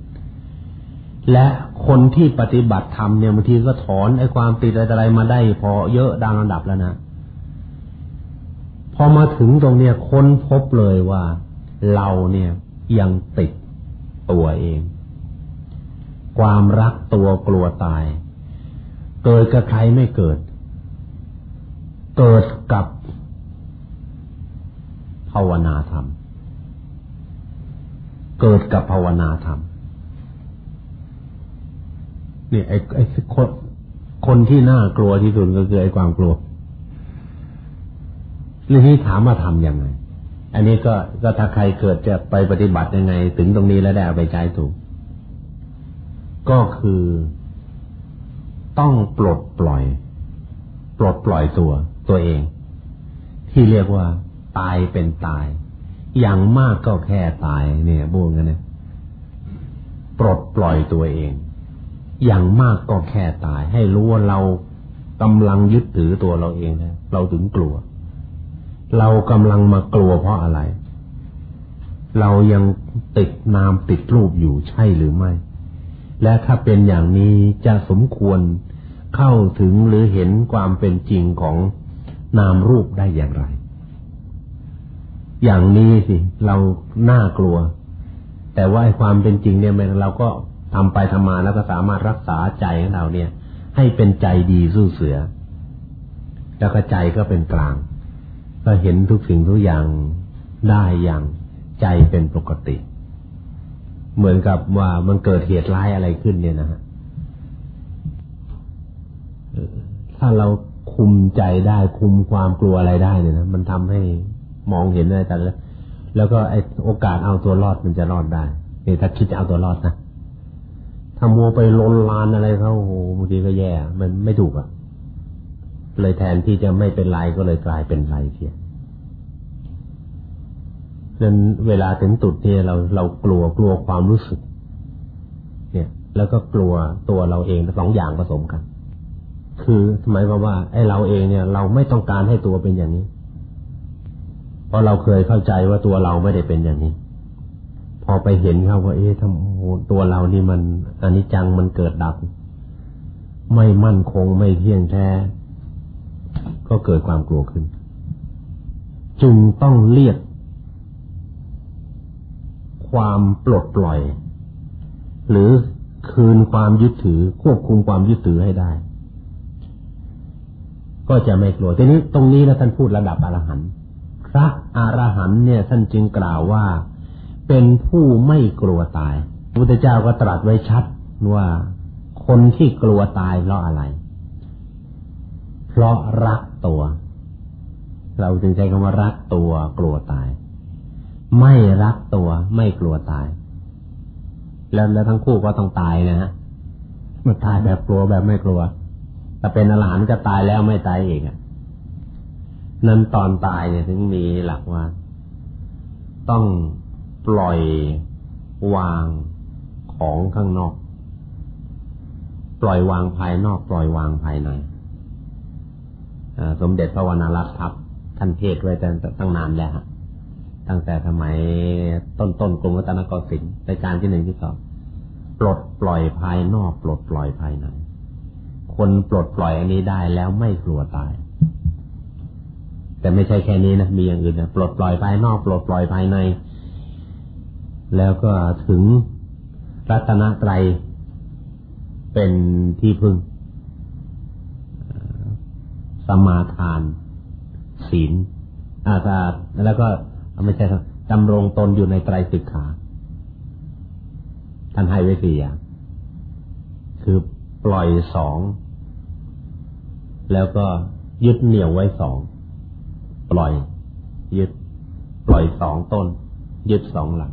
S2: และคนที่ปฏิบัติธรรมเนี่ยบางทีก็ถอนไอ้ความติดอะไรมาได้ พอเยอะดังระดับแล้วนะพอมาถึงตรงเนี้ยค้นพบเลยว่า เราเนี่ยยังติดตัวเอง ความรักตัวกลัวตาย เกิดกับใครไม่เกิด เกิดกับ ภาวนาธรรม เกิดกับภาวนาธรรมนี่ไอ้ไอ้คนคนที่น่ากลัวที่สุดก็คือไอ้ความกลัวเรื่องนี้ถามว่าทำยังไง อันนี้ก็ก็ถ้าใครเกิดจะไปปฏิบัติยังไง ถึงตรงนี้แล้วได้เอาไปใช้ถูก ก็คือต้องปลดปล่อย ปลดปล่อยตัวตัวเอง ที่เรียกว่า ตายเป็นตาย อย่างมากก็แค่ตายเนี่ยบูงกันเนี่ยปลดปล่อยตัวเอง อย่างมากก็แค่ตาย ให้รู้ว่าเรากำลังยึดถือตัวเราเองนะเราถึงกลัว เรากำลังมากลัวเพราะอะไร เรายังติดนามติดรูปอยู่ใช่หรือไม่ และถ้าเป็นอย่างนี้จะสมควรเข้าถึงหรือเห็นความเป็นจริงของนามรูปได้อย่างไร อย่างนี้สิ เราน่ากลัว แต่ว่าความเป็นจริงเนี่ยเราก็ทำไปทำมาแล้วก็สามารถรักษาใจของเราเนี่ย ให้เป็นใจดีสู้เสือ แล้วก็ใจก็เป็นกลาง ก็เห็นทุกสิ่งทุกอย่างได้อย่างใจเป็นปกติ เหมือนกับว่ามันเกิดเหตุร้ายอะไรขึ้นเนี่ยนะฮะถ้าเราคุมใจได้คุมความกลัวอะไรได้เนี่ยนะมันทำให้ มองเห็นอะไรแต่แล้วแล้วก็ไอโอกาสเอาตัวรอดมันจะรอดได้นี่ถ้าคิดจะเอาตัวรอดนะถ้ามัวไปลนลานอะไรเขาโอ้บางทีก็แย่ มันไม่ถูกอะ เลยแทนที่จะไม่เป็นไรก็เลยกลายเป็นไรเทียนั้นเวลาถึงตุดเนี่ยเราเรากลัวกลัวความรู้สึก เนี่ย แล้วก็กลัวตัวเราเองสองอย่างผสมกัน คือหมายความว่าไอ้เราเองเนี่ย เราไม่ต้องการให้ตัวเป็นอย่างนี้ ราะเราเคยเข้าใจว่าตัวเราไม่ได้เป็นอย่างนี้ พอไปเห็นเขาว่า เอ๊ะทำตัวเรานี่มันอนิจจังมันเกิดดับ ไม่มั่นคงไม่เที่ยงแท้ ก็เกิดความกลัวขึ้น จึงต้องเรียก ความปลดปล่อย หรือคืนความยึดถือ ควบคุมความยึดถือให้ได้ ก็จะไม่กลัวทีนี้ตรงนี้นะท่านพูดระดับอรหันต์ ระอรหันต์เนี่ยท่านจึงกล่าวว่า เป็นผู้ไม่กลัวตายพระพุทธเจ้าก็ตรัสไว้ชัดว่าคนที่กลัวตายเพราะอะไร เพราะรักตัว เราจึงใช้คำว่ารักตัวกลัวตาย ไม่รักตัวไม่กลัวตาย แล้วแล้วทั้งคู่ก็ต้องตายนะฮะมันตายแบบกลัวแบบไม่กลัวถ้าเป็นอรหันต์ก็ตายแล้วไม่ตายอีก นั้นตอนตายเนี่ยถึงมีหลักว่า ต้องปล่อยวางของข้างนอก ปล่อยวางภายนอก ปล่อยวางภายในสมเด็จพระวรรณรัตน์ทัพท่านเทศไว้ตั้งตั้งนานแล้วตั้งแต่สมัยต้นต้นกรุงรัตนโกสินทร์ในการที่หนึ่งที่สองปลดปล่อยภายนอก ปลดปล่อยภายใน คนปลดปล่อยอันนี้ได้แล้วไม่กลัวตาย แต่ไม่ใช่แค่นี้นะมีอย่างอื่นนะปลดปล่อยภายนอกปลดปล่อยภายใน แล้วก็ถึงรัตนตรัยเป็นที่พึ่ง สมาทาน ศีลอาสาแล้วก็ไม่ใช่ดำรงตนอยู่ในไตรสิกขาท่านให้ไว้สี่อย่างคือปล่อยสอง แล้วก็ยึดเหนี่ยวไว้สอง ปล่อย ยึด ปล่อยสองต้น ยึดสองหลัง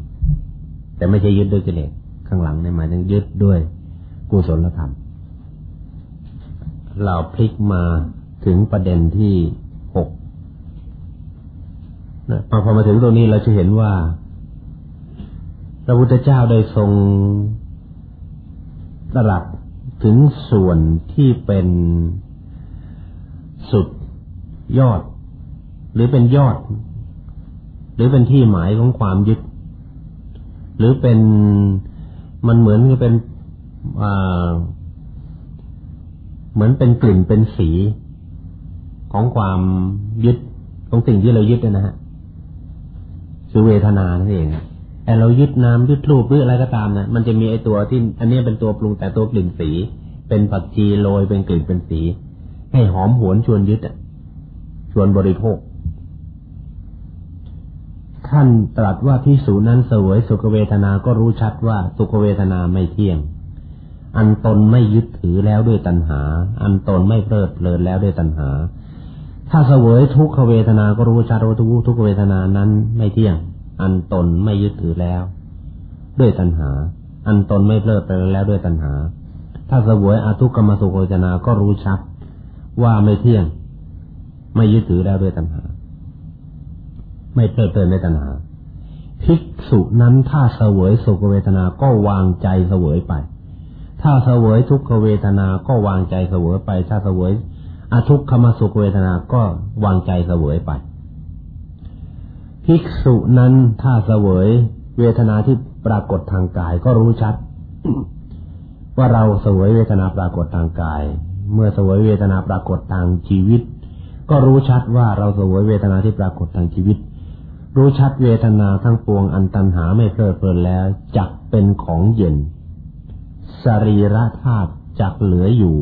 S2: แต่ไม่ใช่ยึดด้วยกิเลสข้างหลังในหมายถึงยึดด้วยกุศลธรรม เราพลิกมาถึงประเด็นที่หกนะพอมาถึงตรงนี้เราจะเห็นว่า พระพุทธเจ้าได้ทรงตรัสถึงส่วนที่เป็นสุดยอด หรือเป็นยอด หรือเป็นที่หมายของความยึด หรือเป็นมันเหมือนกับเป็นเหมือนเป็นกลิ่นเป็นสีของความยึดของสิ่งที่เรายึดนะฮะคือเวทนานั่นเองแต่เรายึดน้ำยึดรูปหรืออะไรก็ตามนะมันจะมีไอตัวที่ อันนี้เป็นตัวปรุงแต่ตัวกลิ่นสี เป็นผักชีโรยเป็นกลิ่นเป็นสี ให้หอมหวนชวนยึดชวนบริโภค ท่านตรัสว่าที่สูจนั้นเสวยสุขเวทนาก็รู้ชัดว่าสุขเวทนาไม่เที่ยง อันตนไม่ยึดถือแล้วด้วยตัณหา อันตนไม่เพลิดเพลินแล้วด้วยตัณหา ถ้าเสวยทุกขเวทนาก็รู้ชัดว่าทุกทุกเวทนานั้นไม่เที่ยง อันตนไม่ยึดถือแล้ว ด้วยตัณหา อันตนไม่เพลิดเพลินแล้วด้วยตัณหา ถ้าเสวยอทุกขมสุขเวทนาก็รู้ชัดว่าไม่เที่ยง ไม่ยึดถือแล้วด้วยตัณหา ไม่เพลิดเพลินในตัณหาภิกษุนั้นถ้าเสวยสุขเวทนาก็วางใจเสวยไป ถ้าเสวยทุกขเวทนาก็วางใจเสวยไป ถ้าเสวยอทุกขมสุขเวทนาก็วางใจเสวยไป ภิกษุนั้นถ้าเสวยเวทนาที่ปรากฏทางกายก็รู้ชัด ว่าเราเสวยเวทนาปรากฏทางกาย เมื่อเสวยเวทนาปรากฏทางชีวิต ก็รู้ชัดว่าเราเสวยเวทนาที่ปรากฏทางชีวิต รู้ชัดเวทนาทั้งปวงอันตันหาไม่เพลิดเพลินแล้วจักเป็นของเย็น สรีระธาตุจักเหลืออยู่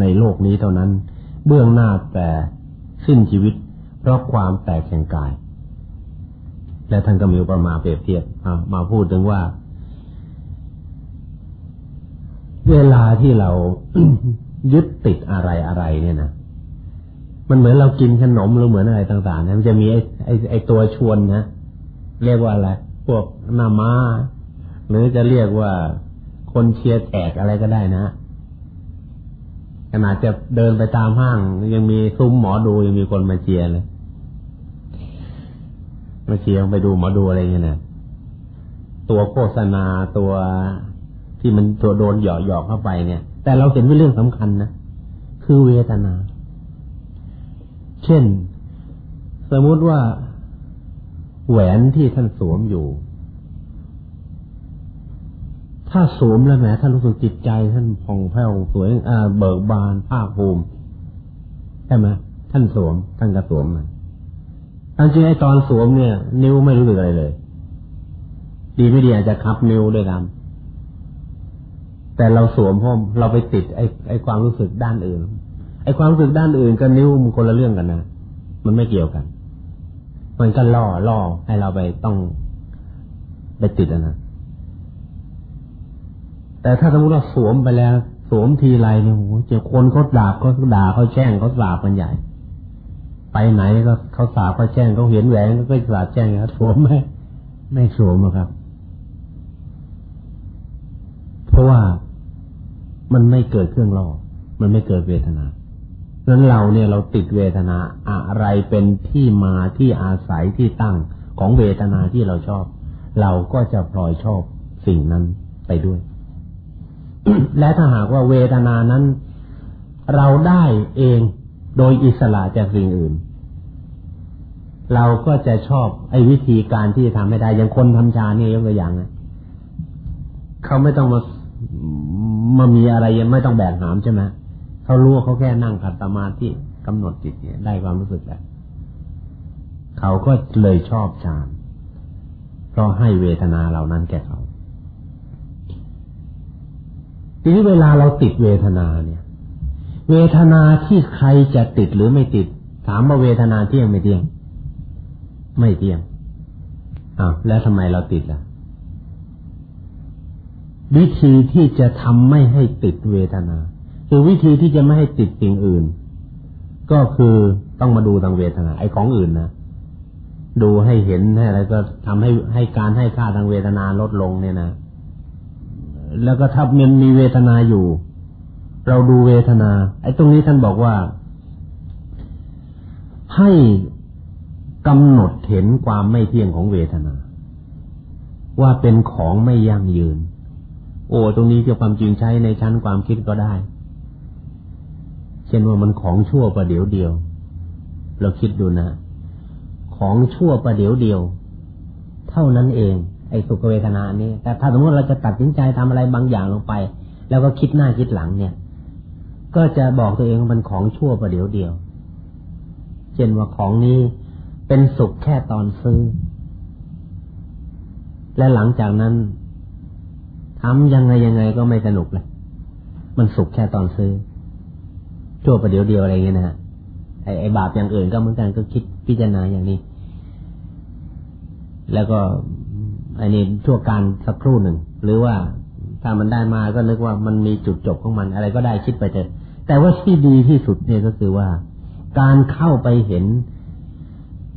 S2: ในโลกนี้เท่านั้น เบื้องหน้าแต่สิ้นชีวิต เพราะความแตกแห่งกาย และท่านก็มีอุปมาเปรียบเทียบมาพูดถึงว่า เวลาที่เรายึดติดอะไรอะไรเนี่ยนะ มันเหมือนเรากินขนมหรือเหมือนอะไรต่างๆนะมันจะมีไอ้ไอ้ไอ้ตัวชวนนะเรียกว่าอะไรพวกหน้ามาหรือจะเรียกว่าคนเชียร์แขกอะไรก็ได้นะขนาดจะเดินไปตามห้าง ยังมีซุ้มหมอดูยังมีคนมาเชียร์เลยมาเชียร์ไปดูหมอดูอะไรเงี้ยนะตัวโฆษณาตัวที่มันตัวโดนหยอกหยอกเข้าไปเนี่ย แต่เราเห็นว่าเรื่องสำคัญนะคือเวทนา เช่น สมมติว่าแหวนที่ท่านสวมอยู่ ถ้าสวมแล้วแหมท่านรู้สึกจิตใจ ท่านผ่องแผ้วสวยอ่าเบิกบานภาคภูมิใช่ไหมท่านสวม ท่านก็สวมมันอันจริงไอ้ตอนสวมเนี่ย นิ้วไม่รู้สึกอะไรเลย ดีไม่ดีอาจจะคับนิ้วด้วยกันแต่เราสวมเพราะเราไปติดไอ้ไอ้ความรู้สึกด้านอื่น ไอ้ความรู้สึกด้านอื่นกับนิ้วมันคนละเรื่องกันนะ มันไม่เกี่ยวกัน มันก็ล่อล่อให้เราไปต้องไปติดนะ แต่ถ้าสมมติเราสวมไปแล้ว สวมทีไรเนี่ยโหเจ้าคนเขาด่าเขาด่าเขาแช่งเขาสาบมันใหญ่ ไปไหนก็เขาสาบเขาแช่งเขาเห็นแหวนก็สาบแช่งเขาสวมไหมไม่สวมหรอกครับ เพราะว่ามันไม่เกิดเครื่องรอมันไม่เกิดเวทนา นั้นเราเนี่ยเราติดเวทนาอะไรเป็นที่มาที่อาศัยที่ตั้งของเวทนาที่เราชอบ เราก็จะพลอยชอบสิ่งนั้นไปด้วย และถ้าหากว่าเวทนานั้น เราได้เองโดยอิสระจากสิ่งอื่น เราก็จะชอบไอ้วิธีการที่จะทำให้ได้อย่างคนทำฌานนี่ยกตัวอย่างนะเขาไม่ต้องมามามีอะไรยังไม่ต้องแบกหามใช่ไหม เขารู้เขาแค่นั่งขัดสมาธิกำหนดจิตเนี่ยได้ความรู้สึกแล้วเขาก็เลยชอบฌานเพราะให้เวทนาเหล่านั้นแก่เขาทีนี้เวลาเราติดเวทนาเนี่ย เวทนาที่ใครจะติดหรือไม่ติด ถามว่าเวทนาเที่ยงไม่เที่ยง ไม่เที่ยงอ้าวแล้วทำไมเราติดล่ะ วิธีที่จะทำไม่ให้ติดเวทนา คือวิธีที่จะไม่ให้ติดสิ่งอื่น ก็คือต้องมาดูทางเวทนาไอ้ของอื่นนะดูให้เห็นให้อะไรก็ทำให้ให้การให้ค่าทางเวทนาลดลงเนี่ยนะแล้วก็ถ้ามันมีเวทนาอยู่ เราดูเวทนา ไอ้ตรงนี้ท่านบอกว่า ให้กำหนดเห็นความไม่เที่ยงของเวทนา ว่าเป็นของไม่ยั่งยืน โอ้ตรงนี้เกี่ยวความจริงใช้ในชั้นความคิดก็ได้ เช่นว่ามันของชั่วประเดี๋ยวเดียว เราคิดดูนะ ของชั่วประเดี๋ยวเดียว เท่านั้นเอง ไอ้สุขเวทนานี้แต่ถ้าสมมติเราจะตัดสินใจทำอะไรบางอย่างลงไป แล้วก็คิดหน้าคิดหลังเนี่ย ก็จะบอกตัวเองว่ามันของชั่วประเดี๋ยวเดียว เช่นว่าของนี้เป็นสุขแค่ตอนซื้อ และหลังจากนั้นทำยังไงยังไงก็ไม่สนุกเลย มันสุขแค่ตอนซื้อ ชั่วประเดี๋ยวเดียวอะไรเงี้ยนะฮะไอ้ไอบาปอย่างอื่นก็เหมือนกันก็คิดพิจารณาอย่างนี้ แล้วก็อันนี้ชั่วการสักครู่หนึ่ง หรือว่าถ้ามันได้มาก็นึกว่ามันมีจุดจบของมัน อะไรก็ได้คิดไปเถอะแต่ว่าที่ดีที่สุดเนี่ยก็คือว่า การเข้าไปเห็น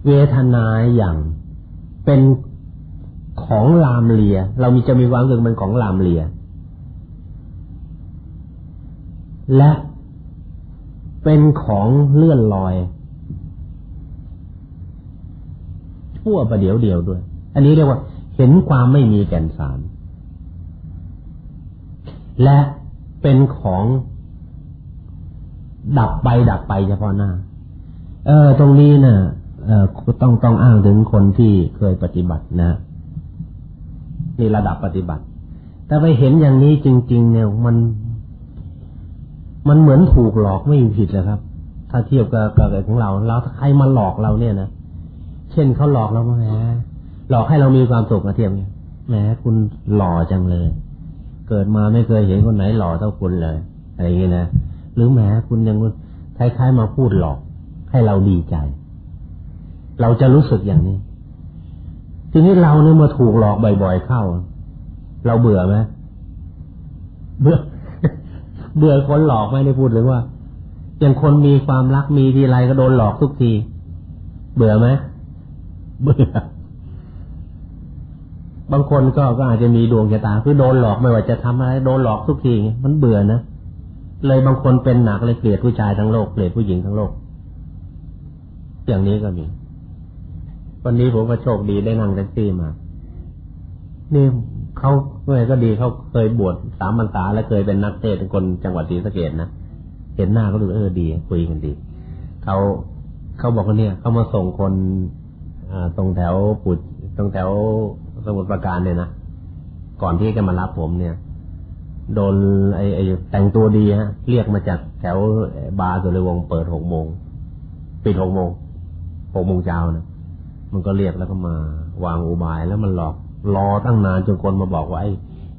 S2: เวทนาอย่างเป็นของลามเลีย เรามีจะมีความรู้สึกมันของลามเลีย และ เป็นของเลื่อนลอยชั่วประเดี๋ยวเดียวด้วย อันนี้เรียกว่า เห็นความไม่มีแก่นสาร และเป็นของดับไปดับไปเฉพาะหน้า เออ ตรงนี้นะ่ะ เออต้องต้องอ้างถึงคนที่เคยปฏิบัตินะนี่ระดับปฏิบัติ แต่ไปเห็นอย่างนี้จริง ๆ เนี่ยมัน มันเหมือนถูกหลอกไม่มีผิดเลยครับ ถ้าเทียบกับกับของเราเราใครมาหลอกเราเนี่ยนะเช่นเขาหลอกเราแหมหลอกให้เรามีความสุขมาเทียบแหมคุณหล่อจังเลย เกิดมาไม่เคยเห็นคนไหนหล่อเท่าคุณเลย อะไรอย่างเงี้ยนะหรือแหมคุณยังคล้ายๆมาพูดหลอก ให้เราดีใจ เราจะรู้สึกอย่างนี้ ทีนี้เราเนี่ยมาถูกหลอกบ่อยๆเข้า เราเบื่อไหมเบื่อ เบื่อคนหลอกไม่ได้พูดเลยว่าอย่างคนมีความรักมีทีไรก็โดนหลอกทุกที เบื่อไหมเบื่อบางคนก็ก็อาจจะมีดวงชะตาคือโดนหลอกไม่ว่าจะทำอะไรโดนหลอกทุกทีมันเบื่อนะเลยบางคนเป็นหนักเลยเกลียดผู้ชายทั้งโลกเกลียดผู้หญิงทั้งโลก อย่างนี้ก็มี วันนี้ผมก็โชคดีได้นั่งแท็กซี่มานี่ เขาเมื่อก็ดีเขาเคยบวชสามพรรษาและเคยเป็นนักเทศน์เป็นคนจังหวัดศรีสะเกดนะเห็นหน้าก็ดูเออดีคุยกันดีเขาเขาบอกว่าเนี่ยเขามาส่งคนอ่าตรงแถวปุดตรงแถวสมุทรปราการเนี่ยนะก่อนที่จะมารับผมเนี่ย โดนไอ้ไอ้แต่งตัวดีฮะเรียกมาจากแถวบาร์สุริวงเปิดหกโมงปิดหกโมงหกโมงเช้านะมันก็เรียกแล้วก็มาวางอุบายแล้วมันหลอก รอตั้งนานจนคนมาบอกว่าไอ้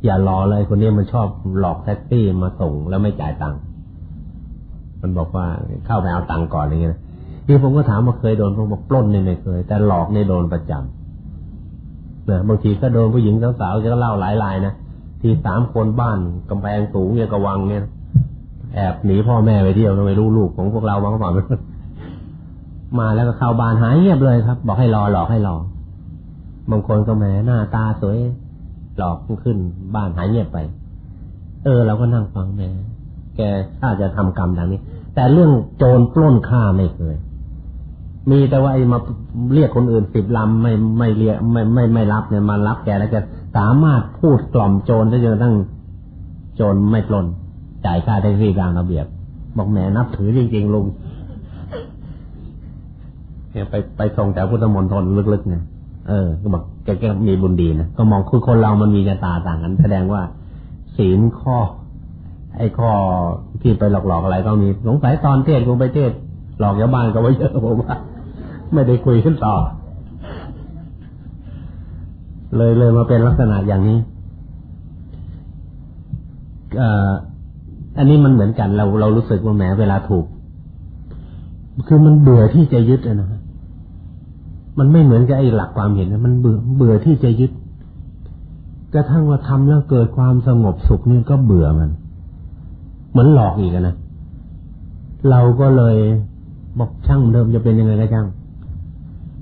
S2: อย่ารอเลยคนนี้มันชอบหลอกแท็กซี่มาส่งแล้วไม่จ่ายตังค์มันบอกว่าเข้าไปเอาตังค์ก่อนอะไรเงี้ยที่ผมก็ถามว่าเคยโดนผมบอกปล้นเนี่ยไม่เคย แต่หลอกเนี่ยโดนประจำนะบางทีก็โดนผู้หญิงสาวๆจะเล่าหลายรายนะทีสามคนบ้านกำแพงสูงเนี่ยกระวังเนี่ย แอบหนีพ่อแม่ไปเที่ยวไม่รู้ลูกของพวกเราบ้างเปล่ามาแล้วก็เข้าบ้านหายเงียบเลยครับ บอกให้รอหลอกให้รอ บางคนก็แหมหน้าตาสวยหลอกขึ้น บ้านหายเงียบไป เออเราก็นั่งฟังแหมแกถ้าจะทำกรรมดังนี้ แต่เรื่องโจรปล้นฆ่าไม่เคย มีแต่ว่าไอ้มาเรียกคนอื่นสิบลำไม่ไม่เรียกไม่ไม่ไม่รับเนี่ยมารับแกแล้วแกสามารถพูดกล่อมโจรได้จนตั้งโจรไม่ปล้นจ่ายค่าแท็กซี่กลางระเบียบ บอกแหมนับถือจริงๆลุงเนี่ยไปไปส่งแต่พุทธมนตรลึกๆเนี่ย เออ ก็บอกแกก็มีบุญดีนะก็มองคือคนเรามันมีชะตาต่างกัน แสดงว่าศีลข้อ ไอ้ข้อที่ไปหลอกๆอะไรก็มีสงสัยตอนเทศกูไปเทศหลอกชาวบ้านก็ไว้เยอะผมว่า ไม่ได้คุยขึ้นต่อ เลยเลยมาเป็นลักษณะอย่างนี้อันนี้มันเหมือนกันเราเรารู้สึกว่าแหมเวลาถูก คือมันเบื่อที่จะยึดนะะ มันไม่เหมือนกับไอ้หลักความเห็นนะมันเบื่อเบื่อที่จะยึดกระทั่งว่าทำแล้วเกิดความสงบสุขนี่ก็เบื่อมัน เหมือนหลอกอีกนะเราก็เลยบอกช่างเดิมจะเป็นยังไงก็ช่าง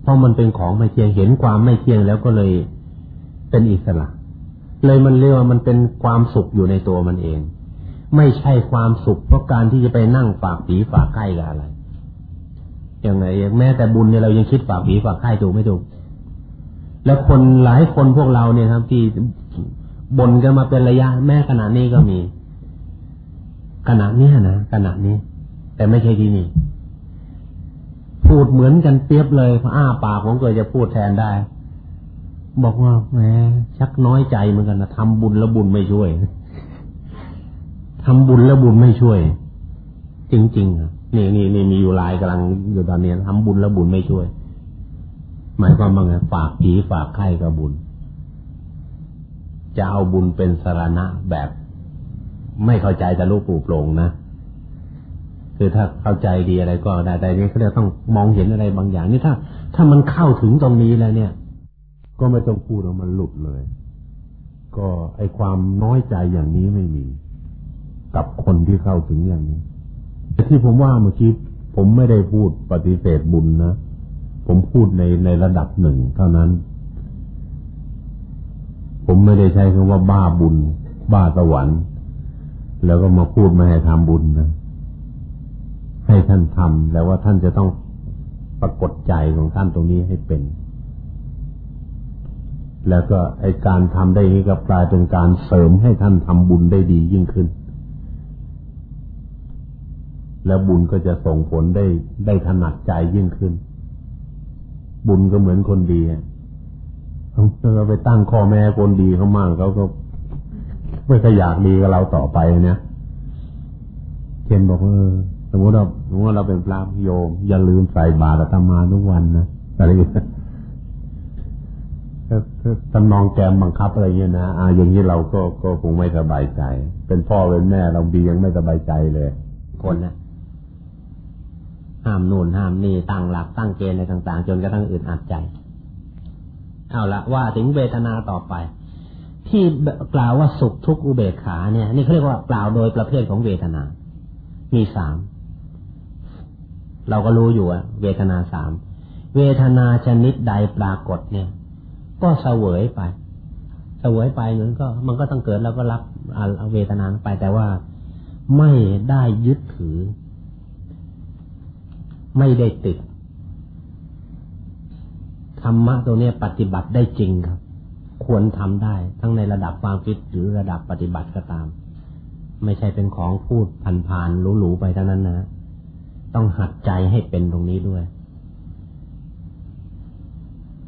S2: เพราะมันเป็นของไม่เที่ยงเห็นความไม่เที่ยงแล้วก็เลยเป็นอิสระ เลยมันเรียกว่ามันเป็นความสุขอยู่ในตัวมันเอง ไม่ใช่ความสุขเพราะการที่จะไปนั่งฝากผีฝากใกล้กับอะไร อย่างไรแม้แต่บุญเนี่ยเรายังคิดฝากผีฝากไข้ถูกไม่ถูก แล้วคนหลายคนพวกเราเนี่ยครับ ที่บ่นกันมาเป็นระยะ แม้ขณะนี้ก็มีขณะนี้นะขณะนี้ แต่ไม่ใช่ที่นี่พูดเหมือนกันเปียบเลยพระอ้าปากผมเกิดจะพูดแทนได้ บอกว่าแหมชักน้อยใจเหมือนกันนะทำบุญแล้วบุญไม่ช่วยทำบุญแล้วบุญไม่ช่วย จริงๆอะ นี่นี่นี่มีอยู่ลายกำลังอยู่ตอนนี้ทำบุญแล้วบุญไม่ช่วย หมายความว่าไงฝากผีฝากไข่กับบุญ จะเอาบุญเป็นสารณะแบบ ไม่เข้าใจจะรู้ปูโปร่งนะคือถ้าเข้าใจดีอะไรก็ได้แต่นี้เขาจะต้องมองเห็นอะไรบางอย่าง นี่ถ้า ถ้ามันเข้าถึงตรงนี้แล้วเนี่ย ก็ไม่ต้องพูดว่ามันหลุดเลย ก็ไอความน้อยใจอย่างนี้ไม่มี กับคนที่เข้าถึงอย่างนี้ ที่ผมว่าเมื่อกี้ผมไม่ได้พูดปฏิเสธบุญนะผมพูดในในระดับหนึ่งเท่านั้น ผมไม่ได้ใช้คำว่าบ้าบุญ บ้าสวรรค์ แล้วก็มาพูดไม่ให้ทำบุญนะให้ท่านทำแล้วว่าท่านจะต้องปรากฏใจของท่านตรงนี้ให้เป็น แล้วก็ไอการทำได้นี้ก็กลายเป็นการเสริมให้ท่านทำบุญได้ดียิ่งขึ้น แล้วบุญก็จะส่งผลได้ได้ถนัดใจยิ่งขึ้น
S3: บุญก็เหมือนคนดีเราไปตั้งข้อแม่คนดีเขามั่งเขาก็ไม่ขอยากดีกับเราต่อไปเนี่ยเช่นบอกเออสมมติเราสมมติเราเป็นพระโยม อย่าลืมใส่บาตรธรรมาทุกวันนะอะไรอย่างเงี้ยตำนองแกมบังคับอะไรเงี้ยนะอ่าอย่างนี้เราก็ก็คงไม่สบายใจ เป็นพ่อเป็นแม่เราบียังไม่สบายใจเลย
S2: คนนะ ห้ามนู่นห้ามนี่ตั้งหลักตั้งเกณฑ์อะไรต่าง ๆ จนกระทั่งอึดอัดใจ เอาละว่าถึงเวทนาต่อไป ที่กล่าวว่าสุขทุกข์อุเบกขาเนี่ย นี่เขาเรียกว่ากล่าวโดยประเภทของเวทนา มีสามเราก็รู้อยู่อะเวทนาสามเวทนาชนิดใดปรากฏเนี่ย ก็เสวยไป เสวยไปนั้นก็ มันก็ต้องเกิดแล้วก็รับเอาเวทนาไปแต่ว่าไม่ได้ยึดถือ ไม่ได้ติด ธรรมะตัวนี้ปฏิบัติได้จริงครับ ควรทำได้ ทั้งในระดับความคิดหรือระดับปฏิบัติก็ตาม ไม่ใช่เป็นของพูดผ่านๆหรูๆไปเท่านั้นนะ ต้องหัดใจให้เป็นตรงนี้ด้วย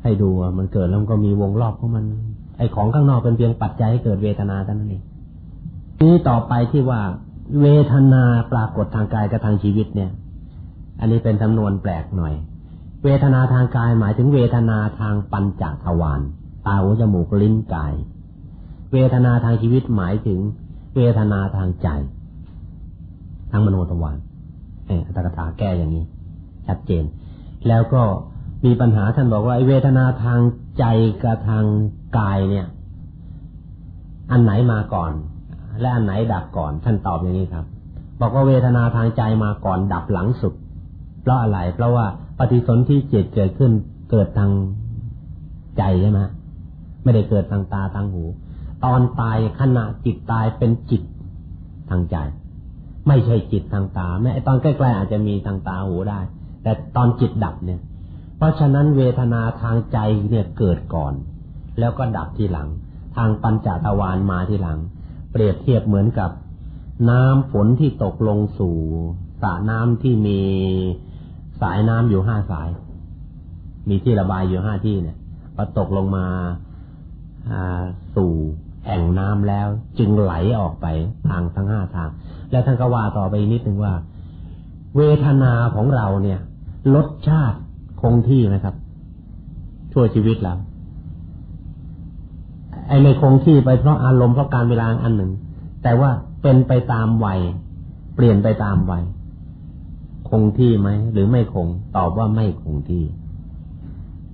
S2: ให้ดูมันเกิดแล้วก็มีวงรอบของมัน ไอ้ของข้างนอกเป็นเพียงปัจจัยให้เกิดเวทนาเท่านั้นเองนี้ต่อไปที่ว่าเวทนาปรากฏทางกายกับทางชีวิตเนี่ย อันนี้เป็นจำนวนแปลกหน่อย เวทนาทางกายหมายถึงเวทนาทางปัญจทวารตาหูจมูกลิ้นกาย เวทนาทางชีวิตหมายถึง เวทนาทางใจ ทางมโนทวารเออตากถาแก้อย่างนี้ ชัดเจน แล้วก็มีปัญหาท่านบอกว่าเวทนาทางใจกับทางกายเนี่ย อันไหนมาก่อน และอันไหนดับก่อน ท่านตอบอย่างนี้ครับ บอกว่าเวทนาทางใจมาก่อนดับหลังสุด เพราะอะไร เพราะว่าปฏิสนธิจิตเกิดขึ้นเกิดทางใจใช่ไหมไม่ได้เกิดทางตาทางหู ตอนตายขณะจิตตายเป็นจิตทางใจ ไม่ใช่จิตทางตา แม้ตอนใกล้ๆอาจจะมีทางตาหูได้ แต่ตอนจิตดับเนี่ย เพราะฉะนั้นเวทนาทางใจเนี่ยเกิดก่อน แล้วก็ดับทีหลัง ทางปัญจทวารมาทีหลัง เปรียบเทียบเหมือนกับน้ำฝนที่ตกลงสู่สระน้ำที่มี สายน้ำอยู่ห้าสาย มีที่ระบายอยู่ห้าที่เนี่ยพอตกลงมาสู่แอ่งน้ำแล้ว จึงไหลออกไปทางทั้งห้าทาง แล้วท่านก็ว่าต่อไปนิดนึงว่า เวทนาของเราเนี่ยรสชาติคงที่นะครับ ชั่วชีวิตเราไอ้ไม่คงที่ไปเพราะอารมณ์เพราะการเวลาอันหนึ่ง แต่ว่าเป็นไปตามวัยเปลี่ยนไปตามวัย คงที่ไหมหรือไม่คง ตอบว่าไม่คงที่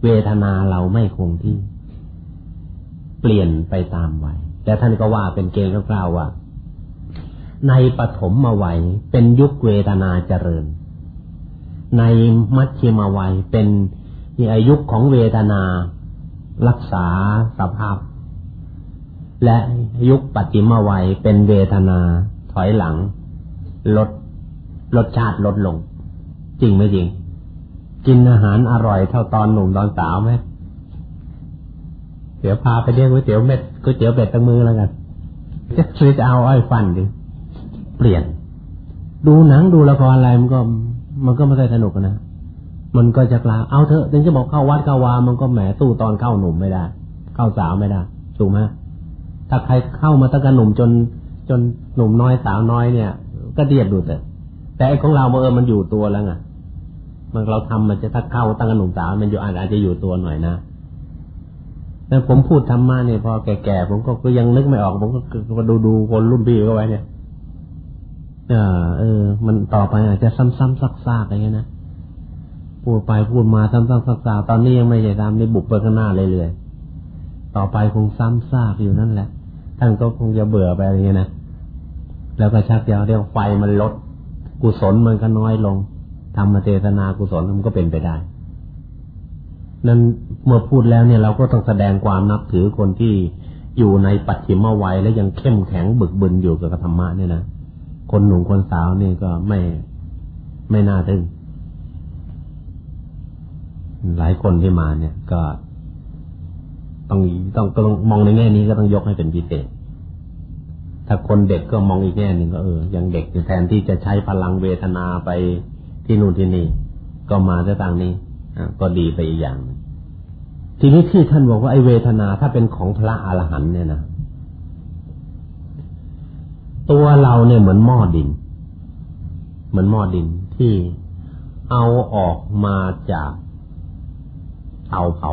S2: เวทนาเราไม่คงที่ เปลี่ยนไปตามวัยแต่ท่านก็ว่าเป็นเกณฑ์คร่าวๆว่า ในปฐมมาวัยเป็นยุคเวทนาเจริญ ในมัชชิมาวัยเป็นอายุของเวทนารักษาสภาพ และยุคปัจจิมาวัยเป็นเวทนาถอยหลัง ลดลดชาติลดลง จริงไหมจริง กินอาหารอร่อยเท่าตอนหนุ่มตอนสาวไหมเดี๋ยวพาไปเรียกก๋วยเตี๋ยวเม็ดก๋วยเตี๋ยวเป็ดตั้งมือแล้วกันจะซื้อจะเอาอ้อยฟันดิเปลี่ยน ดูหนังดูละครอะไรมันก็ มันก็ไม่ได้สนุกนะมันก็จะกลาเอาเถอะถึงจะบอกเข้าวัดเข้าวา มันก็แหมตู้ตอนเข้าหนุ่มไม่ได้ เข้าสาวไม่ได้ถูกไหมถ้าใครเข้ามาตั้งแต่หนุ่มจน จนหนุ่มน้อยสาวน้อยเนี่ย ก็เดียดดูแต่แต่ไอ้ของเราเมื่อมันอยู่ตัวแล้วไง มันเราทำมันจะถ้าเข้าตั้งแต่หนุ่มสาวมันอยู่อาจจะอยู่ตัวหน่อยนะแต่ผมพูดธรรมะเนี่ยพอแก่ๆผมก็ยังนึกไม่ออก ผมก็ดูดูคนรุ่นพี่ก็ไว้เนี่ยเออเออ มันต่อไปอาจจะซ้ำๆซักๆอะไรเงี้ยนะพูดไปพูดมาซ้ำๆซักๆตอนนี้ยังไม่ใช่ทำนี่บุกไปข้างหน้าเรื่อยๆต่อไปคงซ้ำซากอยู่นั่นแหละท่านก็คงจะเบื่อไปอะไรเงี้ยนะแล้วก็ชักเดียวเรียกไฟมันลดกุศลมันก็น้อยลง ทำมาเทศนากุศลมันก็เป็นไปได้ นั้นเมื่อพูดแล้วเนี่ยเราก็ต้องแสดงความนับถือคนที่อยู่ในปัจฉิมวัยและยังเข้มแข็งบึกบึนอยู่กับธรรมะเนี่ยนะคนหนุ่มคนสาวนี่ก็ไม่ไม่น่าทึ่งหลายคนที่มาเนี่ย ก็ต้องต้องต้องมองในแง่นี้ก็ต้องยกให้เป็นพิเศษ ถ้าคนเด็กก็มองอีกแง่หนึ่งก็เออยังเด็กแทนที่จะใช้พลังเวทนาไป ที่นู่นที่นี่ ก็มาจะต่างนี้ก็ดีไปอีกอย่าง ทีนี้ที่ท่านบอกว่าไอเวทนาถ้าเป็นของพระอรหันต์เนี่ยนะตัวเราเนี่ยเหมือนหม้อดิน เหมือนหม้อดินที่เอาออกมาจากเตาเผา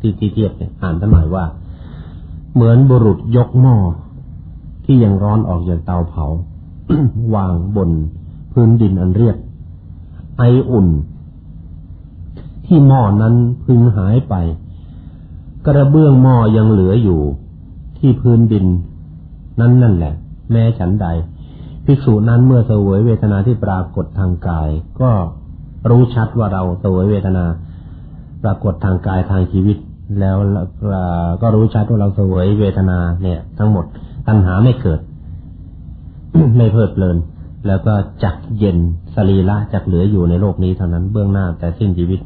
S2: ที่ที่เทียบเนี่ยอ่านท่านหน่อยว่า เหมือนบุรุษยกหม้อที่ยังร้อนออกจากเตาเผาวางบนพื้นดินอันเรียบ ไออุ่น ที่หม้อนั้นพึงหายไป กระเบื้องหม้อยังเหลืออยู่ ที่พื้นดิน นั้นนั่นแหละ แม้ฉันใด ภิกษุนั้นเมื่อเสวยเวทนาที่ปรากฏทางกาย ก็รู้ชัดว่าเราเสวยเวทนา ปรากฏทางกายทางชีวิต แล้วก็รู้ชัดว่าเราเสวยเวทนาเนี่ย ทั้งหมดตัณหาไม่เกิด ไม่เพลิดเพลิน แล้วก็จักเย็นสรีละจักเหลืออยู่ในโลกนี้เท่านั้นเบื้องหน้าแต่สิ้นชีวิต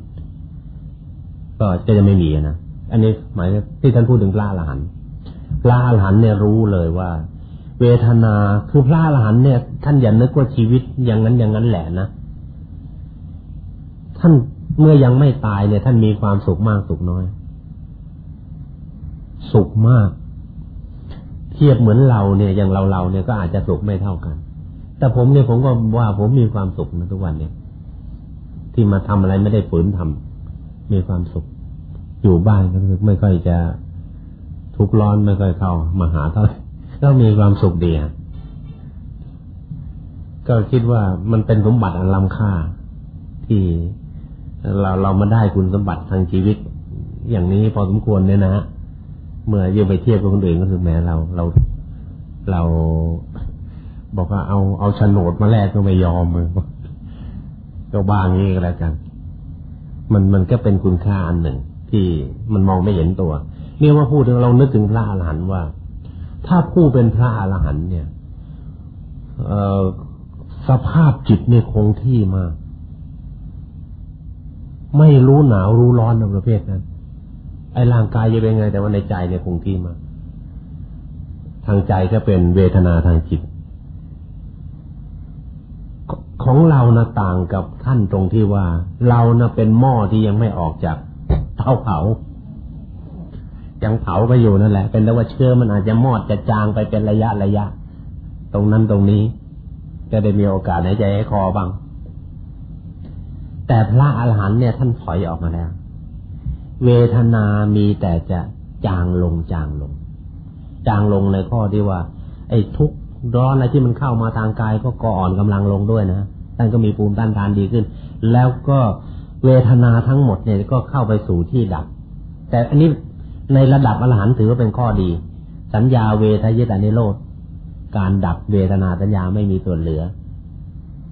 S2: ก็จะไม่มีนะอันนี้หมายที่ท่านพูดถึงพระอรหันต์พระอรหันต์เนี่ยรู้เลยว่า เวทนาคือพระอรหันต์เนี่ย ท่านอย่านึกว่าชีวิตอย่างนั้นอย่างนั้นแหละนะท่านเมื่อยังไม่ตายเนี่ย ท่านมีความสุขมากสุขน้อย สุขมาก เทียบเหมือนเราเนี่ยอย่างเราเราเนี่ยก็อาจจะสุขไม่เท่ากัน แต่ผมเนี่ยผมก็ว่าผมมีความสุขนะทุกวันเนี่ย ที่มาทำอะไรไม่ได้ฝืนทำมีความสุข อยู่บ้านก็คือไม่ค่อยจะทุกร้อนไม่ค่อยเข้ามาหาเท่าไหร่ก็มีความสุขดีก็คิดว่ามันเป็นสมบัติอันล้ำค่า ที่เราเรามาได้คุณสมบัติทางชีวิต อย่างนี้พอสมควรเนี่ยนะเมื่อยืมไปเทียบกับคนอื่นก็คือแม้เราเราเรา บอกว่าเอาเอาโฉนดมาแลกก็ไม่ยอมเลยก็บ้างนี้ก็แล้วกัน มันมันก็เป็นคุณค่าอันหนึ่ง ที่มันมองไม่เห็นตัว เนี่ยว่าพูดถึงเรานึกถึงพระอรหันต์ว่า ถ้าผู้เป็นพระอรหันต์เนี่ยเออสภาพจิตเนี่ยคงที่มาก ไม่รู้หนาวรู้ร้อนในประเภทนั้น ไอ้ร่างกายจะเป็นไง แต่ว่าในใจเนี่ยคงที่มาทางใจก็เป็นเวทนาทางจิต ของเรานะต่างกับท่านตรงที่ว่า เรานะเป็นหม้อที่ยังไม่ออกจากเตาเผายังเผาไปอยู่นั่นแหละ เป็นแต่ว่าเชื้อมันอาจจะมอดจะจางไปเป็นระยะระยะ ตรงนั้นตรงนี้จะได้มีโอกาสหายใจให้คอบ้าง แต่พระอรหันต์เนี่ยท่านถอยออกมาแล้ว เวทนามีแต่จะจางลงจางลง จางลงในข้อที่ว่า ไอ้ทุกร้อนอะไรที่มันเข้ามาทางกายก็ก่อ่อนกำลังลงด้วยนะ ท่านก็มีภูมิต้านทานดีขึ้น แล้วก็เวทนาทั้งหมดเนี่ยก็เข้าไปสู่ที่ดับ แต่อันนี้ในระดับอรหันต์ถือว่าเป็นข้อดี สัญญาเวทายตานิโรธการดับเวทนาสัญญาไม่มีส่วนเหลือ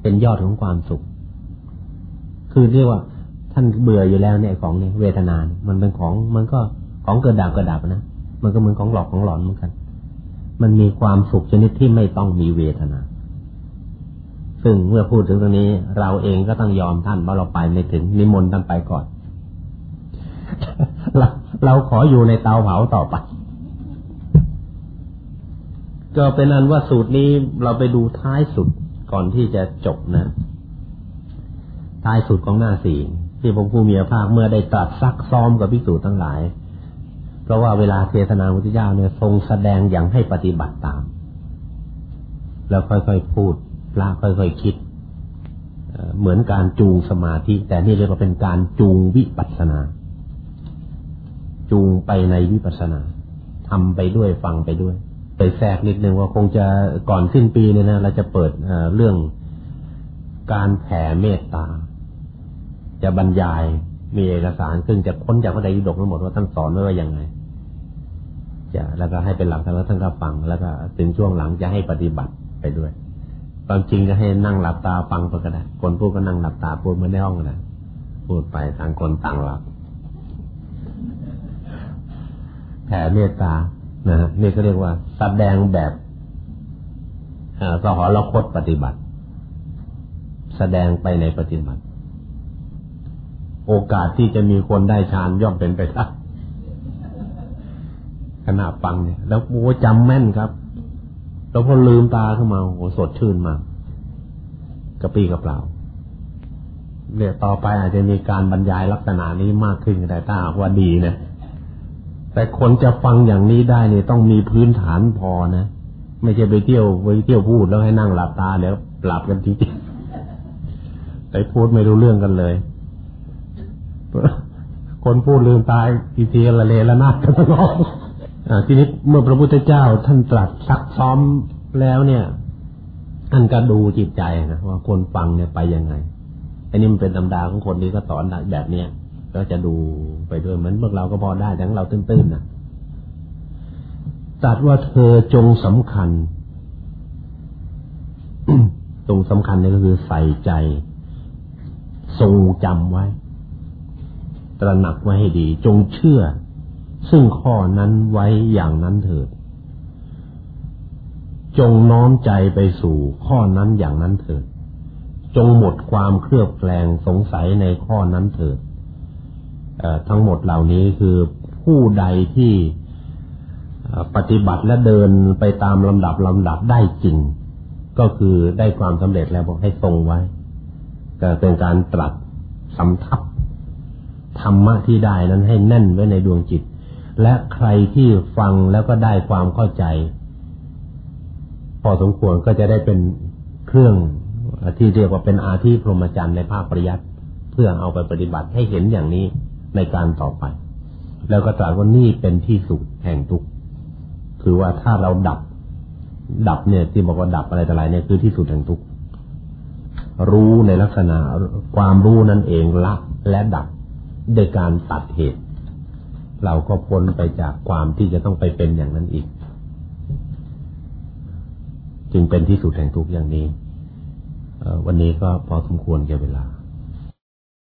S2: เป็นยอดของความสุข คือเรียกว่าท่านเบื่ออยู่แล้วเนี่ยของเนี่ยเวทนานมันเป็นของมันก็ของเกิดดับเกิดดับนะมันก็เหมือนของหลอกของหลอนเหมือนกัน มันมีความสุขชนิดที่ไม่ต้องมีเวทนา ซึ่งเมื่อพูดถึงตรงนี้ เราเองก็ต้องยอมท่านว่าเราไปไม่ถึงนิมนต์ท่านไปก่อนเราเราขออยู่ในเตาเผาต่อไป ก็เป็นอันว่าสูตรนี้เราไปดูท้ายสุดก่อนที่จะจบนะ ท้ายสุดของหน้าสี่ที่พระผู้มีพระภาคเมื่อได้ตรัสซักซ้อมกับภิกษุทั้งหลาย เพราะว่าเวลาเทศนาพุทธเจ้าเนี่ยทรงแสดงอย่างให้ปฏิบัติตาม แล้วค่อยๆพูด พระค่อยๆคิด เหมือนการจูงสมาธิ แต่นี่เรียกว่าเป็นการจูงวิปัสสนา จูงไปในวิปัสสนาทำไปด้วยฟังไปด้วยไปแทรกนิดนึงว่าคงจะก่อนสิ้นปีเนี่ยนะเราจะเปิดเรื่องการแผ่เมตตา จะบรรยายมีเอกสาร ซึ่งจะค้นจากพระไตรปิฎกทั้งหมดว่าท่านสอนไว้ว่าอย่างไงจะแล้วก็ให้เป็นหลักแล้วท่านก็ฟัง แล้วก็ถึงช่วงหลังจะให้ปฏิบัติไปด้วย ความจริงก็ให้นั่งหลับตาฟังไปก็ได้คนพูดก็นั่งหลับตาพูดไม่ได้ห้องนะพูดไปต่างคนต่างหลับแผ่เมตตานะนี่ก็เรียกว่าแสดงแบบสหรคตปฏิบัติ แสดงไปในปฏิบัติ โอกาสที่จะมีคนได้ฌานย่อมเป็นไปได้ขณะฟังเนี่ย แล้วโอ้จำแม่นครับ แล้วพอลืมตาขึ้นมาโอ้สดชื่นมากกระปี้กระเปล่าเดี๋ยวต่อไปอาจจะมีการบรรยายลักษณะนี้มากขึ้นแต่ถ้าว่าดีนะแต่คนจะฟังอย่างนี้ได้เนี่ยต้องมีพื้นฐานพอนะไม่ใช่ไปเที่ยวไปเที่ยวพูดแล้วให้นั่งหลับตาเดี๋ยวหลับกันจริงๆไปพูดไม่รู้เรื่องกันเลย คนพูดลืมตายทีทีละเลละนาดกันตลอด ทีนี้เมื่อพระพุทธเจ้าท่านตรัสซักซ้อมแล้วเนี่ยท่านก็ดูจิตใจนะว่าคนฟังเนี่ยไปยังไงอันนี้มันเป็นธรรมดาของคนที่ก็สอนแบบเนี้ยก็จะดูไปด้วยเหมือนพวกเราก็พอได้แต่เราตื้นๆนะตัดว่าเธอจงสำคัญตรงสำคัญนี่ก็คือใส่ใจ ทรงจำไว้ ตระหนักไว้ให้ดี จงเชื่อ ซึ่งข้อนั้นไว้อย่างนั้นเถิด จงน้อมใจไปสู่ข้อนั้นอย่างนั้นเถิด จงหมดความเครือบแคลงสงสัยในข้อนั้นเถิดทั้งหมดเหล่านี้คือผู้ใดที่ปฏิบัติและเดินไปตามลำดับลำดับได้จริง ก็คือได้ความสำเร็จแล้วบอกให้ทรงไว้ก็เป็นการตรัสสำทับธรรมะที่ได้นั้นให้แน่นไว้ในดวงจิต และใครที่ฟังแล้วก็ได้ความเข้าใจ พอสมควรก็จะได้เป็นเครื่องที่เรียกว่าเป็นอาธิพรหมจรรย์ในภาคปริยัติเพื่อเอาไปปฏิบัติให้เห็นอย่างนี้ในการต่อไป แล้วก็ตรัสว่านี่เป็นที่สุดแห่งทุกข์คือว่าถ้าเราดับ ดับเนี่ยที่บอกว่าดับอะไรแต่ไรเนี่ยคือที่สุดแห่งทุกข์รู้ในลักษณะความรู้นั่นเองละและดับโดยการตัดเหตุ เราก็พ้นไปจากความที่จะต้องไปเป็นอย่างนั้นอีก จึงเป็นที่สุดแห่งทุกอย่างนี้วันนี้ก็พอสมควรแก่เวลา